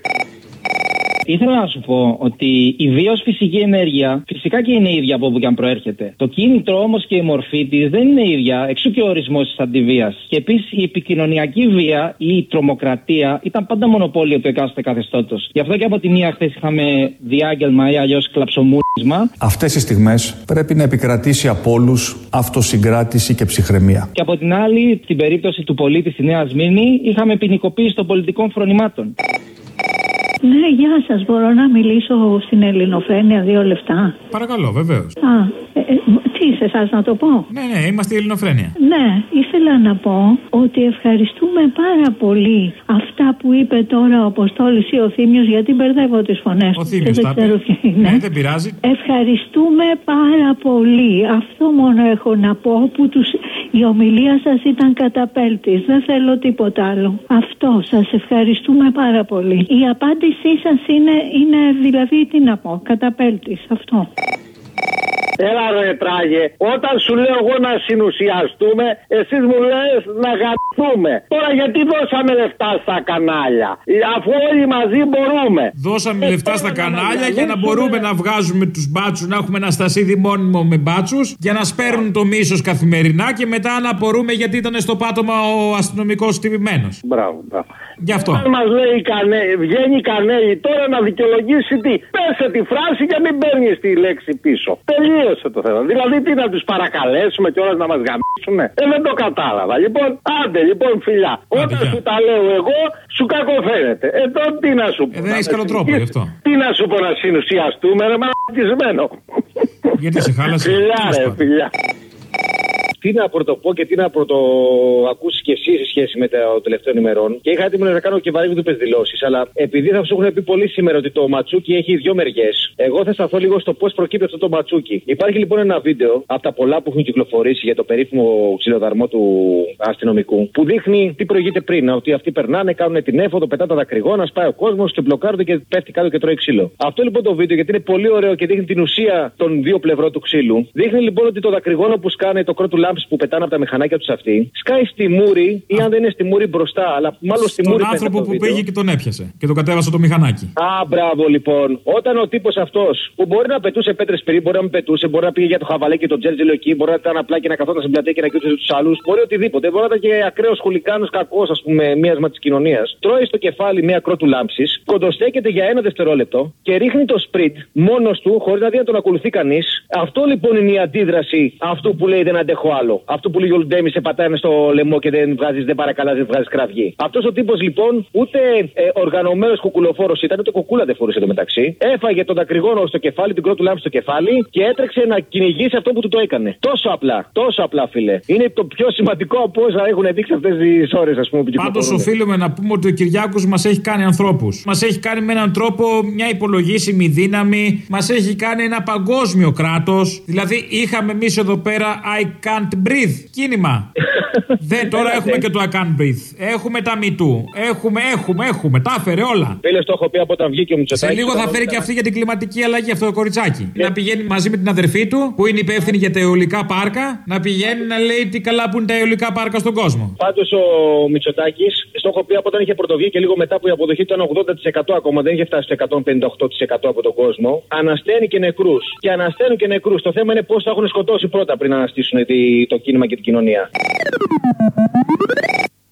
Ήθελα να σου πω ότι η βίος φυσική ενέργεια φυσικά και είναι ίδια από όπου και αν προέρχεται. Το κίνητρο όμως και η μορφή της δεν είναι ίδια, εξού και ο ορισμός της αντιβίας. Και επίσης η επικοινωνιακή βία ή η τρομοκρατία ήταν πάντα μονοπόλιο του εκάστοτε καθεστώτος. Γι' αυτό και από τη μία χθες είχαμε διάγγελμα ή αλλιώς κλαψομούρισμα. Αυτές οι στιγμές πρέπει να επικρατήσει από όλους αυτοσυγκράτηση και ψυχραιμία. Και από την άλλη, στην περίπτωση του πολίτη στη Νέα Σμύρνη, είχαμε ποινικοποίηση των πολιτικών φρονημάτων. Ναι, γεια σας. Μπορώ να μιλήσω στην Ελληνοφρένεια δύο λεπτά. Παρακαλώ, βεβαίως. Α, ε, ε, τι, σε εσά να το πω; Ναι, ναι, είμαστε η Ελληνοφρένεια. Ναι, ήθελα να πω ότι ευχαριστούμε πάρα πολύ αυτά που είπε τώρα ο Αποστόλης ή ο Θήμιος, γιατί μπερδεύω τις φωνές. Ο Θήμιος τα είπε. Ναι. Ναι, δεν πειράζει. Ευχαριστούμε πάρα πολύ. Αυτό μόνο έχω να πω που τους... η ομιλία σας ήταν καταπέλτης. Δεν θέλω τίποτα άλλο. Αυτό σας ευχαριστούμε πάρα πολύ. Η απάντησή σας είναι, είναι δηλαδή τι να πω, καταπέλτης. Αυτό. Έλα ρε τράγε. Όταν σου λέω εγώ να συνουσιαστούμε, εσύ μου λες να γαμπηθούμε. Τώρα γιατί δώσαμε λεφτά στα κανάλια. Αφού όλοι μαζί μπορούμε. Δώσαμε Ε, λεφτά στα τώρα να κανάλια για να διαλέξουμε- μπορούμε να βγάζουμε τους μπάτσους, να έχουμε ένα στασίδι μόνιμο με μπάτσους, για να σπέρνουν το μίσος καθημερινά και μετά να απορούμε γιατί ήταν στο πάτωμα ο αστυνομικός τυπημένο. Μπράβο, μπράβο. Γι' αυτό. Αν μας λέει η Κανέ, βγαίνει η Κανέλη τώρα να δικαιολογήσει τι; Πέσε τη φράση και μην παίρνεις τη λέξη πίσω. Τελείωσε το θέμα. Δηλαδή τι να τους παρακαλέσουμε κιόλα να μας γαμίσουνε; Ε, δεν το κατάλαβα. Λοιπόν, άντε λοιπόν φιλιά. Όταν σου τα λέω εγώ, σου κακοφαίνεται. Ε, τότε τι να σου πω. Ε, δεν να έχεις με καλό τρόπο συνεχίσεις. γι' αυτό. Τι να σου πω να συνουσιαστούμε, ρε μαλακισμένο. Γιατί σε χάλασε; Φιλιά, Τέλος ρε, πάντων. φιλιά. Τι να πρωτοπώ και τι να πρωτοακούσει κι εσύ σε σχέση με το τελευταίο ημερών. Και είχα έτοιμο να κάνω και βαρύβδουπε δηλώσεις. Αλλά επειδή θα σου έχουν πει πολύ σήμερα ότι το ματσούκι έχει δύο μεριές, εγώ θα σταθώ λίγο στο πώς προκύπτει αυτό το ματσούκι. Υπάρχει λοιπόν ένα βίντεο από τα πολλά που έχουν κυκλοφορήσει για το περίφημο ξυλοδαρμό του αστυνομικού που δείχνει τι προηγείται πριν. Ότι αυτοί περνάνε, κάνουν την έφοδο, πετά τα δακρυγόνα, σπάει ο κόσμος και μπλοκάρονται και πέφτει κάτω και τρώει ξύλο. Αυτό λοιπόν το βίντεο γιατί είναι πολύ ωραίο και δείχνει την ουσία των δύο πλευρών του ξύλου. Δείχνει λοιπόν ότι το δακρυγόνο που σκάνε, το κρότου λάμψη που πετάνε από τα μηχανάκια τους αυτοί, σκάει στη μούρη ή αν δεν είναι στη μούρη μπροστά, αλλά μάλλον στη Τον μούρη άνθρωπο φαίνεται που από το βίντεο. πήγε και τον έπιασε και τον κατέβασε το μηχανάκι. Α, μπράβο λοιπόν. Όταν ο τύπος αυτός που μπορεί να πετούσε πέτρες πριν, μπορεί να μην πετούσε, μπορεί να πήγε για το χαβαλέ και τον τζέρτζελο εκεί, μπορεί να ήταν απλά και να καθόταν στην πλατεία και να κοιτούσε τους άλλους, μπορεί οτιδήποτε. Μπορεί να ήταν και ακραίος χουλικάνος κακός, ας πούμε, μίασμα της κοινωνίας. Τρώει στο κεφάλι μία κρότου λάμψης, κοντοστέκεται για ένα δευτερόλεπτο και ρίχνει το σπριτ μόνος του, χωρίς να δει να τον ακολουθεί κανείς. Αυτό λοιπόν είναι η αντίδραση αυτού που λέει δεν αντέχω άλλο. Αυτό που λέει ο Λουντέμι σε πατάνε στο λαιμό και δεν βγάζεις, δεν παρακαλά, δεν βγάζεις κραυγή. Αυτός ο τύπος λοιπόν ούτε ε, οργανωμένος κουκουλοφόρος ήταν, ούτε κουκούλα δεν φορούσε το μεταξύ. Έφαγε τον δακρυγόνο στο κεφάλι, την κρότου λάμψη στο κεφάλι και έτρεξε να κυνηγήσει αυτό που του το έκανε. Τόσο απλά, τόσο απλά, φίλε. Είναι το πιο σημαντικό από όσα έχουν δείξει αυτές τις ώρες, ας πούμε, που Πάντως κυκλοφορούν. οφείλουμε να πούμε ότι ο Κυριάκος μας έχει κάνει ανθρώπους. Μας έχει κάνει με έναν τρόπο μια υπολογίσιμη δύναμη. Μας έχει κάνει ένα παγκόσμιο κράτος. Δηλαδή είχαμε εμείς εδώ πέρα I can't breathe κίνημα. Δεν, τώρα έχουμε και το I can't breathe. Έχουμε τα MeToo. Έχουμε, έχουμε, έχουμε. Τα έφερε όλα. Φίλες, το έχω πει από όταν βγήκε ο Σε Μητσοτάκη. λίγο θα φέρει και αυτή για την κλιματική αλλαγή αυτό το κοριτσάκι. Να πηγαίνει μαζί με την αδερφή του, που είναι υπεύθυνη για τα αιωλικά πάρκα, να πηγαίνει να λέει τι καλά που είναι τα αιωλικά πάρκα στον κόσμο. Πάντως ο Μητσοτάκης, το έχω πει από όταν είχε πρωτοβγεί και λίγο μετά που η αποδοχή ήταν 80% ακόμα, δεν είχε φτάσει στο 158% από τον κόσμο, ανασταίνει και νεκρούς. Και ανασταίνουν και νεκρούς. Το θέμα είναι πώς θα έχουν σκοτώσει πρώτα πριν αναστήσουν τη- το κίνημα και την κοινωνία.